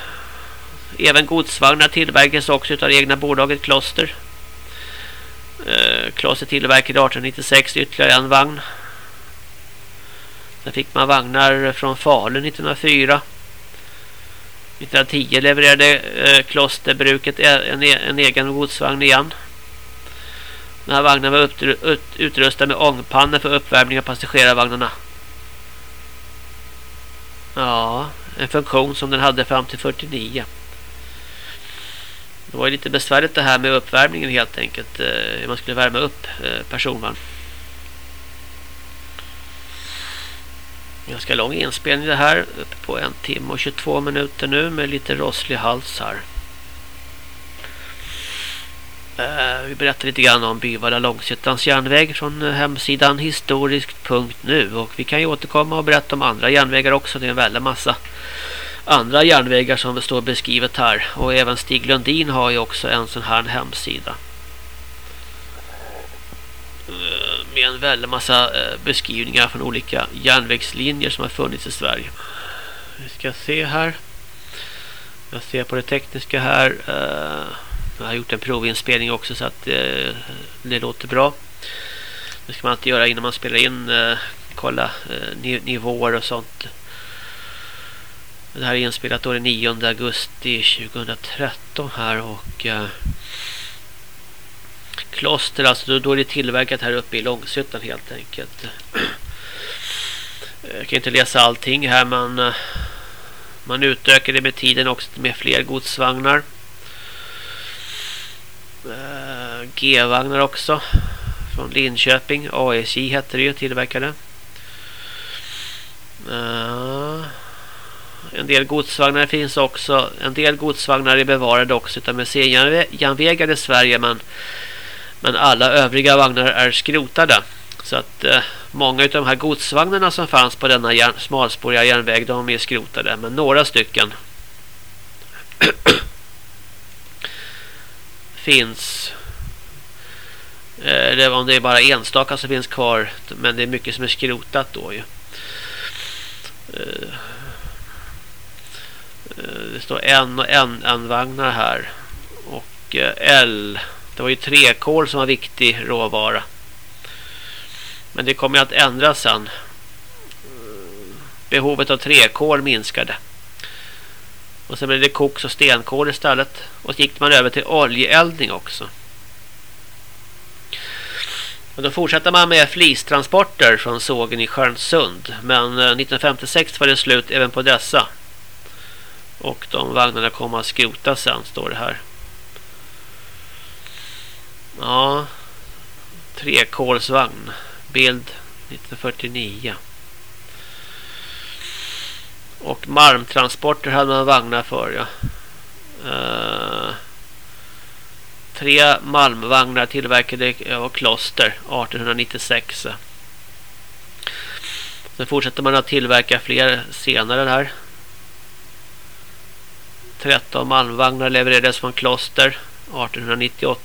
Speaker 1: även godsvagnar tillverkades också av det egna bolaget Kloster. Eh, Kloster tillverkade 1896 ytterligare en vagn. Sen fick man vagnar från Falun 1904. 1910 levererade eh, klosterbruket en, e-, en egen godsvagn igen. Den här vagnen var utrustad med ångpannor för uppvärmning av passagerarvagnarna. Ja, en funktion som den hade fram till 49. Det var lite besvärligt det här med uppvärmningen helt enkelt. Eh, hur man skulle värma upp eh, personvagn. Ganska lång inspelning det här. Uppe på en timme och 22 minuter nu med lite rosslig hals här. Uh, vi berättar lite grann om Byvalla Långsittans järnväg från eh, hemsidan historiskt.nu och vi kan ju återkomma och berätta om andra järnvägar också. Det är en väldigt massa andra järnvägar som står beskrivet här och även Stig Lundin har ju också en sån här hemsida. Uh, med en väldig massa eh, beskrivningar från olika järnvägslinjer som har funnits i Sverige. Vi ska se här. Jag ser på det tekniska här. Eh, jag har gjort en provinspelning också så att eh, det låter bra. Det ska man alltid göra innan man spelar in. Kolla nivåer och sånt. Det här är inspelat då den 9 augusti 2013 här och kloster alltså då, då är det tillverkat här uppe i Långshyttan helt enkelt. Eh, jag kan inte läsa allting här men eh, man utökade med tiden också med fler godsvagnar. Eh, G-vagnar också. Från Linköping. ASJ hette det ju tillverkade. Uh, en del godsvagnar finns också. En del godsvagnar är bevarade också utav museijärnvägar i Sverige. Men, men alla övriga vagnar är skrotade. Så att eh, många av de här godsvagnarna som fanns på denna järn, smalspåriga järnväg de är skrotade. Men några stycken finns eh, eller om det är bara enstaka som finns kvar men det är mycket som är skrotat då ju. Eh, eh det står en och en, en vagnar här och eh, L det var ju trekol som var viktig råvara. Men det kommer att ändras sen. Behovet av trekol minskade. Och sen blev det koks och stenkol istället. Och så gick man över till oljeeldning också. Och då fortsatte man med flistransporter från sågen i Stjärnsund. Men eh, 1956 var det slut även på dessa. Och de vagnarna kommer att skrotas sen, står det här. Ja. Trekolsvagn. Bild 1949. Och marmtransporter hade man vagnar för, ja. Uh, tre malmvagnar tillverkade av Kloster 1896. Sen fortsätter man att tillverka fler senare här. 13 malmvagnar levererades från Kloster 1898.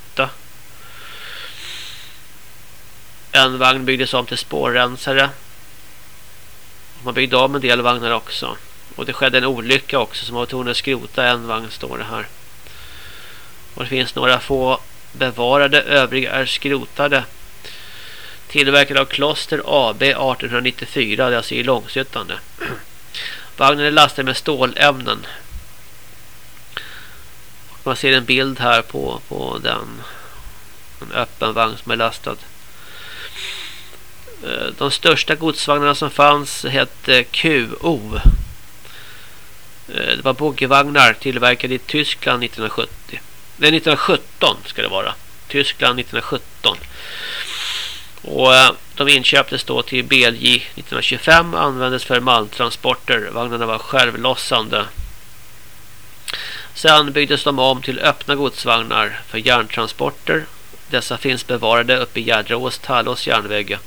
Speaker 1: En vagn byggdes om till spårrensare. Man byggde om en del vagnar också. Och det skedde en olycka också som var tvungen att skrota en vagn står det här. Och det finns några få bevarade, övriga är skrotade. Tillverkad av Kloster AB 1894, det är alltså i Långshyttan. Vagnen är lastad med stålämnen. Man ser en bild här på, på den. En öppen vagn som är lastad. Eh, de största godsvagnarna som fanns hette QO. Eh, det var boggivagnar tillverkade i Tyskland 1970. Nej, 1917 ska det vara. Tyskland 1917. Och eh, de inköptes då till BLJ 1925 användes för malmtransporter. Vagnarna var självlossande. Sen byggdes de om till öppna godsvagnar för järntransporter. Dessa finns bevarade uppe i Gärdrås, Tallås järnväg.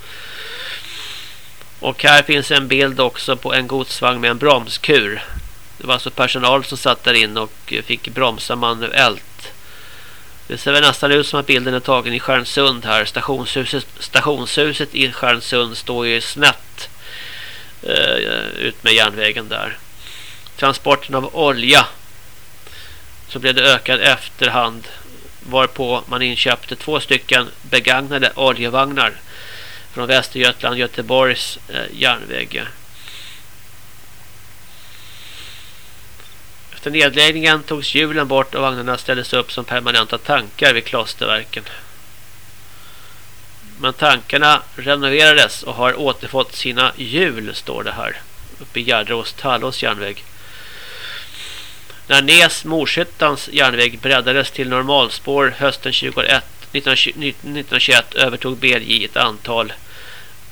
Speaker 1: Och här finns en bild också på en godsvagn med en bromskur. Det var alltså personal som satt där inne och fick bromsa manuellt. Det ser väl nästan ut som att bilden är tagen i Stjärnsund här. Stationshuset, stationshuset i Stjärnsund står ju snett eh, ut med järnvägen där. Transporten av olja så blev det ökad efterhand varpå man inköpte två stycken begagnade oljevagnar från Västergötland Göteborgs eh, järnväg. Efter nedläggningen togs hjulen bort och vagnarna ställdes upp som permanenta tankar vid klosterverken. Men tankarna renoverades och har återfått sina hjul står det här uppe i Gärderås-Tallås järnväg. När Näs-Morshyttans järnväg breddades till normalspår hösten 2001 1921 övertog BLJ ett antal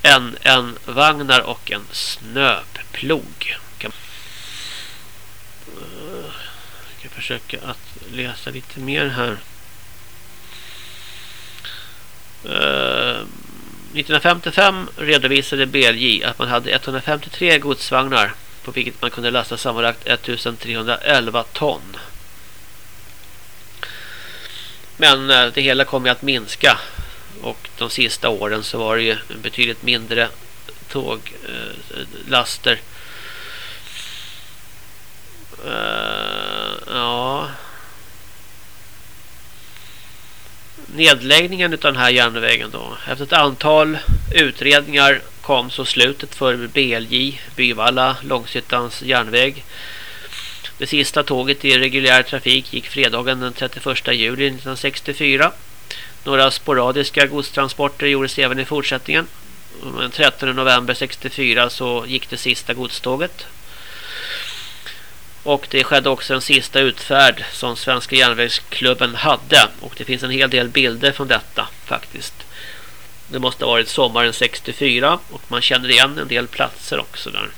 Speaker 1: NN-vagnar och en Snöplog. Jag ska försöka att läsa lite mer här. Eh, 1955 redovisade BLJ att man hade 153 godsvagnar på vilket man kunde lasta sammanlagt 1311 ton. Men eh, det hela kommer att minska och de sista åren så var det ju betydligt mindre tåglaster. Eh, uh, eh, ja. Nedläggningen av den här järnvägen då. Efter ett antal utredningar kom så slutet för BLJ, Byvalla, Långsittans järnväg. Det sista tåget i reguljär trafik gick fredagen den 31 juli 1964. Några sporadiska godstransporter gjordes även i fortsättningen. Den 13 november 64 så gick det sista godståget. Och det skedde också en sista utfärd som Svenska järnvägsklubben hade. Och det finns en hel del bilder från detta faktiskt. Det måste ha varit sommaren 64 och man känner igen en del platser också där.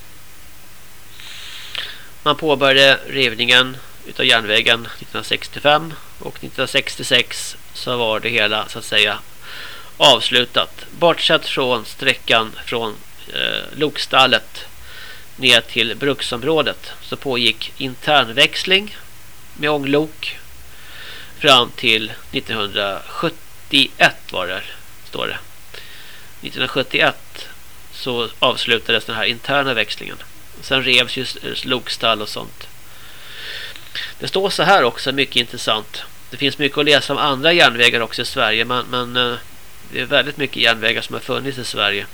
Speaker 1: Man påbörjade rivningen utav järnvägen 1965 och 1966 så var det hela så att säga avslutat. Bortsett från sträckan från eh, Lokstallet ner till bruksområdet så pågick internväxling med ånglok fram till 1971 var det står det. 1971 så avslutades den här interna växlingen. Sen revs ju lokstall och sånt. Det står så här också, mycket intressant. Det finns mycket att läsa om andra järnvägar också i Sverige. Men, men eh, det är väldigt mycket järnvägar som har funnits i Sverige.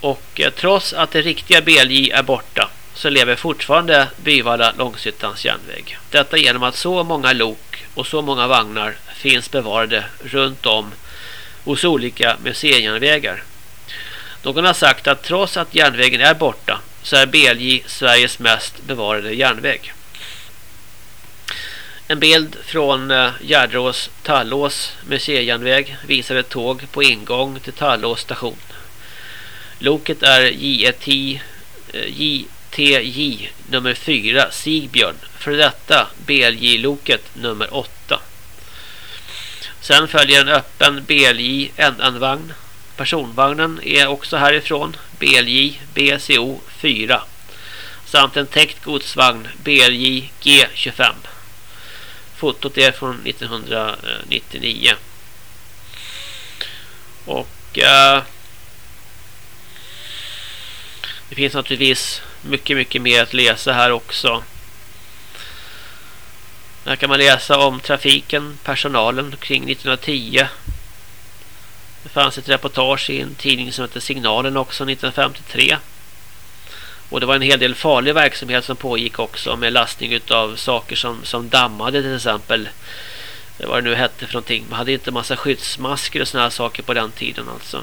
Speaker 1: Och eh, trots att det riktiga BLJ är borta så lever fortfarande Byvalla Långsyttans järnväg. Detta genom att så många lok och så många vagnar finns bevarade runt om hos olika museijärnvägar. Någon har sagt att trots att järnvägen är borta så är BLJ Sveriges mest bevarade järnväg. En bild från eh, Gärdrås Tallås museijärnväg visar ett tåg på ingång till Tallås station. Loket är JTJ eh, nummer 4 Sigbjörn. För detta BLJ-loket nummer 8. Sen följer en öppen BLJ NN-vagn. Personvagnen är också härifrån. BLJ BCO 4. Samt en täckt godsvagn BLJ G25. Fotot är från 1999. Och uh, det finns naturligtvis mycket mycket mer att läsa här också. Här kan man läsa om trafiken, personalen kring 1910. Det fanns ett reportage i en tidning som hette Signalen också 1953. Och det var en hel del farlig verksamhet som pågick också med lastning av saker som, som dammade till exempel. Vad det nu hette för någonting. Man hade inte massa skyddsmasker och såna här saker på den tiden alltså.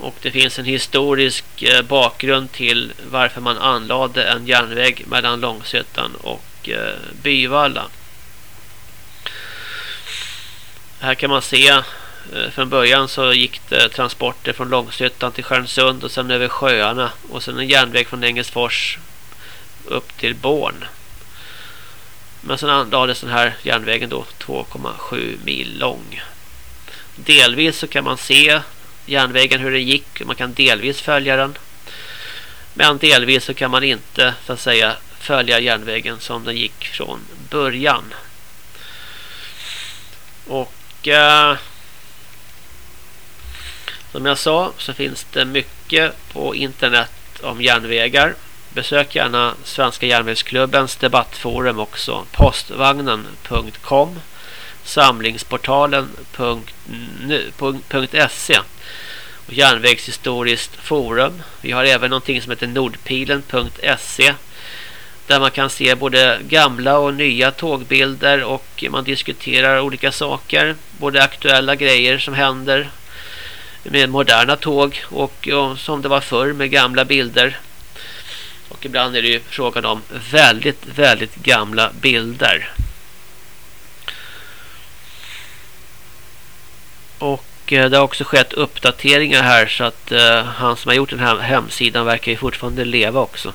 Speaker 1: Och det finns en historisk eh, bakgrund till varför man anlade en järnväg mellan Långsötan och eh, Byvalla. Här kan man se eh, från början så gick det transporter från Långsötan till Stjärnsund och sen över sjöarna och sen en järnväg från Engelsfors upp till Born. Men sen anlades den här järnvägen då 2,7 mil lång. Delvis så kan man se järnvägen hur det gick. Man kan delvis följa den. Men delvis så kan man inte så att säga följa järnvägen som den gick från början. Och eh, som jag sa så finns det mycket på internet om järnvägar. Besök gärna Svenska järnvägsklubbens debattforum också. Postvagnen.com samlingsportalen.se och Järnvägshistoriskt forum. Vi har även någonting som heter nordpilen.se där man kan se både gamla och nya tågbilder och man diskuterar olika saker. Både aktuella grejer som händer med moderna tåg och, och som det var förr med gamla bilder. Och ibland är det ju frågan om väldigt, väldigt gamla bilder. Och eh, det har också skett uppdateringar här så att eh, han som har gjort den här hemsidan verkar ju fortfarande leva också.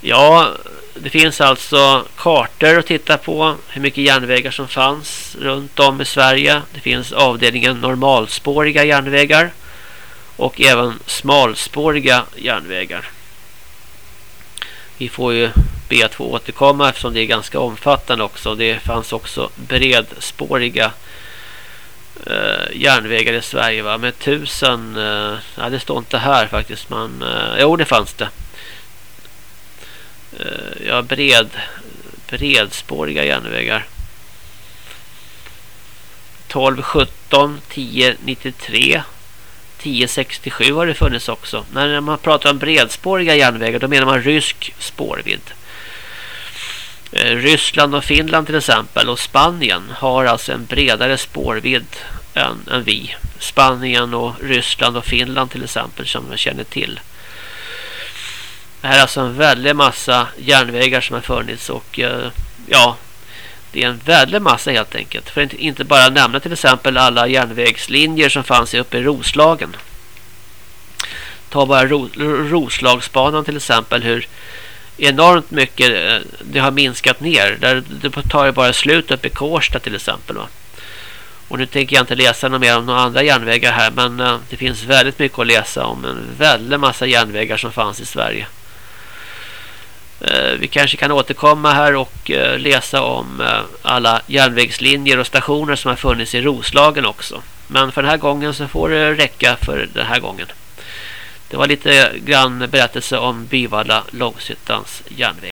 Speaker 1: Ja, det finns alltså kartor att titta på hur mycket järnvägar som fanns runt om i Sverige. Det finns avdelningen normalspåriga järnvägar och även smalspåriga järnvägar. Vi får ju be att få återkomma eftersom det är ganska omfattande också. Det fanns också bredspåriga järnvägar järnvägar i Sverige va? med tusen eh, ja, det står inte här faktiskt men eh, jo det fanns det Eh, ja bred bredspåriga järnvägar 12 17 10 93 1067 har det funnits också. När man pratar om bredspåriga järnvägar då menar man rysk spårvidd. Eh, Ryssland och Finland till exempel och Spanien har alltså en bredare spårvidd än, än vi. Spanien och Ryssland och Finland till exempel som jag känner till. Det här är alltså en väldig massa järnvägar som har funnits och eh, ja, det är en väldig massa helt enkelt. För att inte bara nämna till exempel alla järnvägslinjer som fanns uppe i Roslagen. Ta bara Roslagsbanan till exempel hur enormt mycket eh, det har minskat ner. Där det tar ju bara slut uppe i Kårsta till exempel va. Och nu tänker jag inte läsa något mer om några andra järnvägar här men eh, det finns väldigt mycket att läsa om en väldig massa järnvägar som fanns i Sverige. Eh, vi kanske kan återkomma här och eh, läsa om eh, alla järnvägslinjer och stationer som har funnits i Roslagen också. Men för den här gången så får det räcka för den här gången. Det var lite grann berättelse om Byvalla Långshyttans järnväg.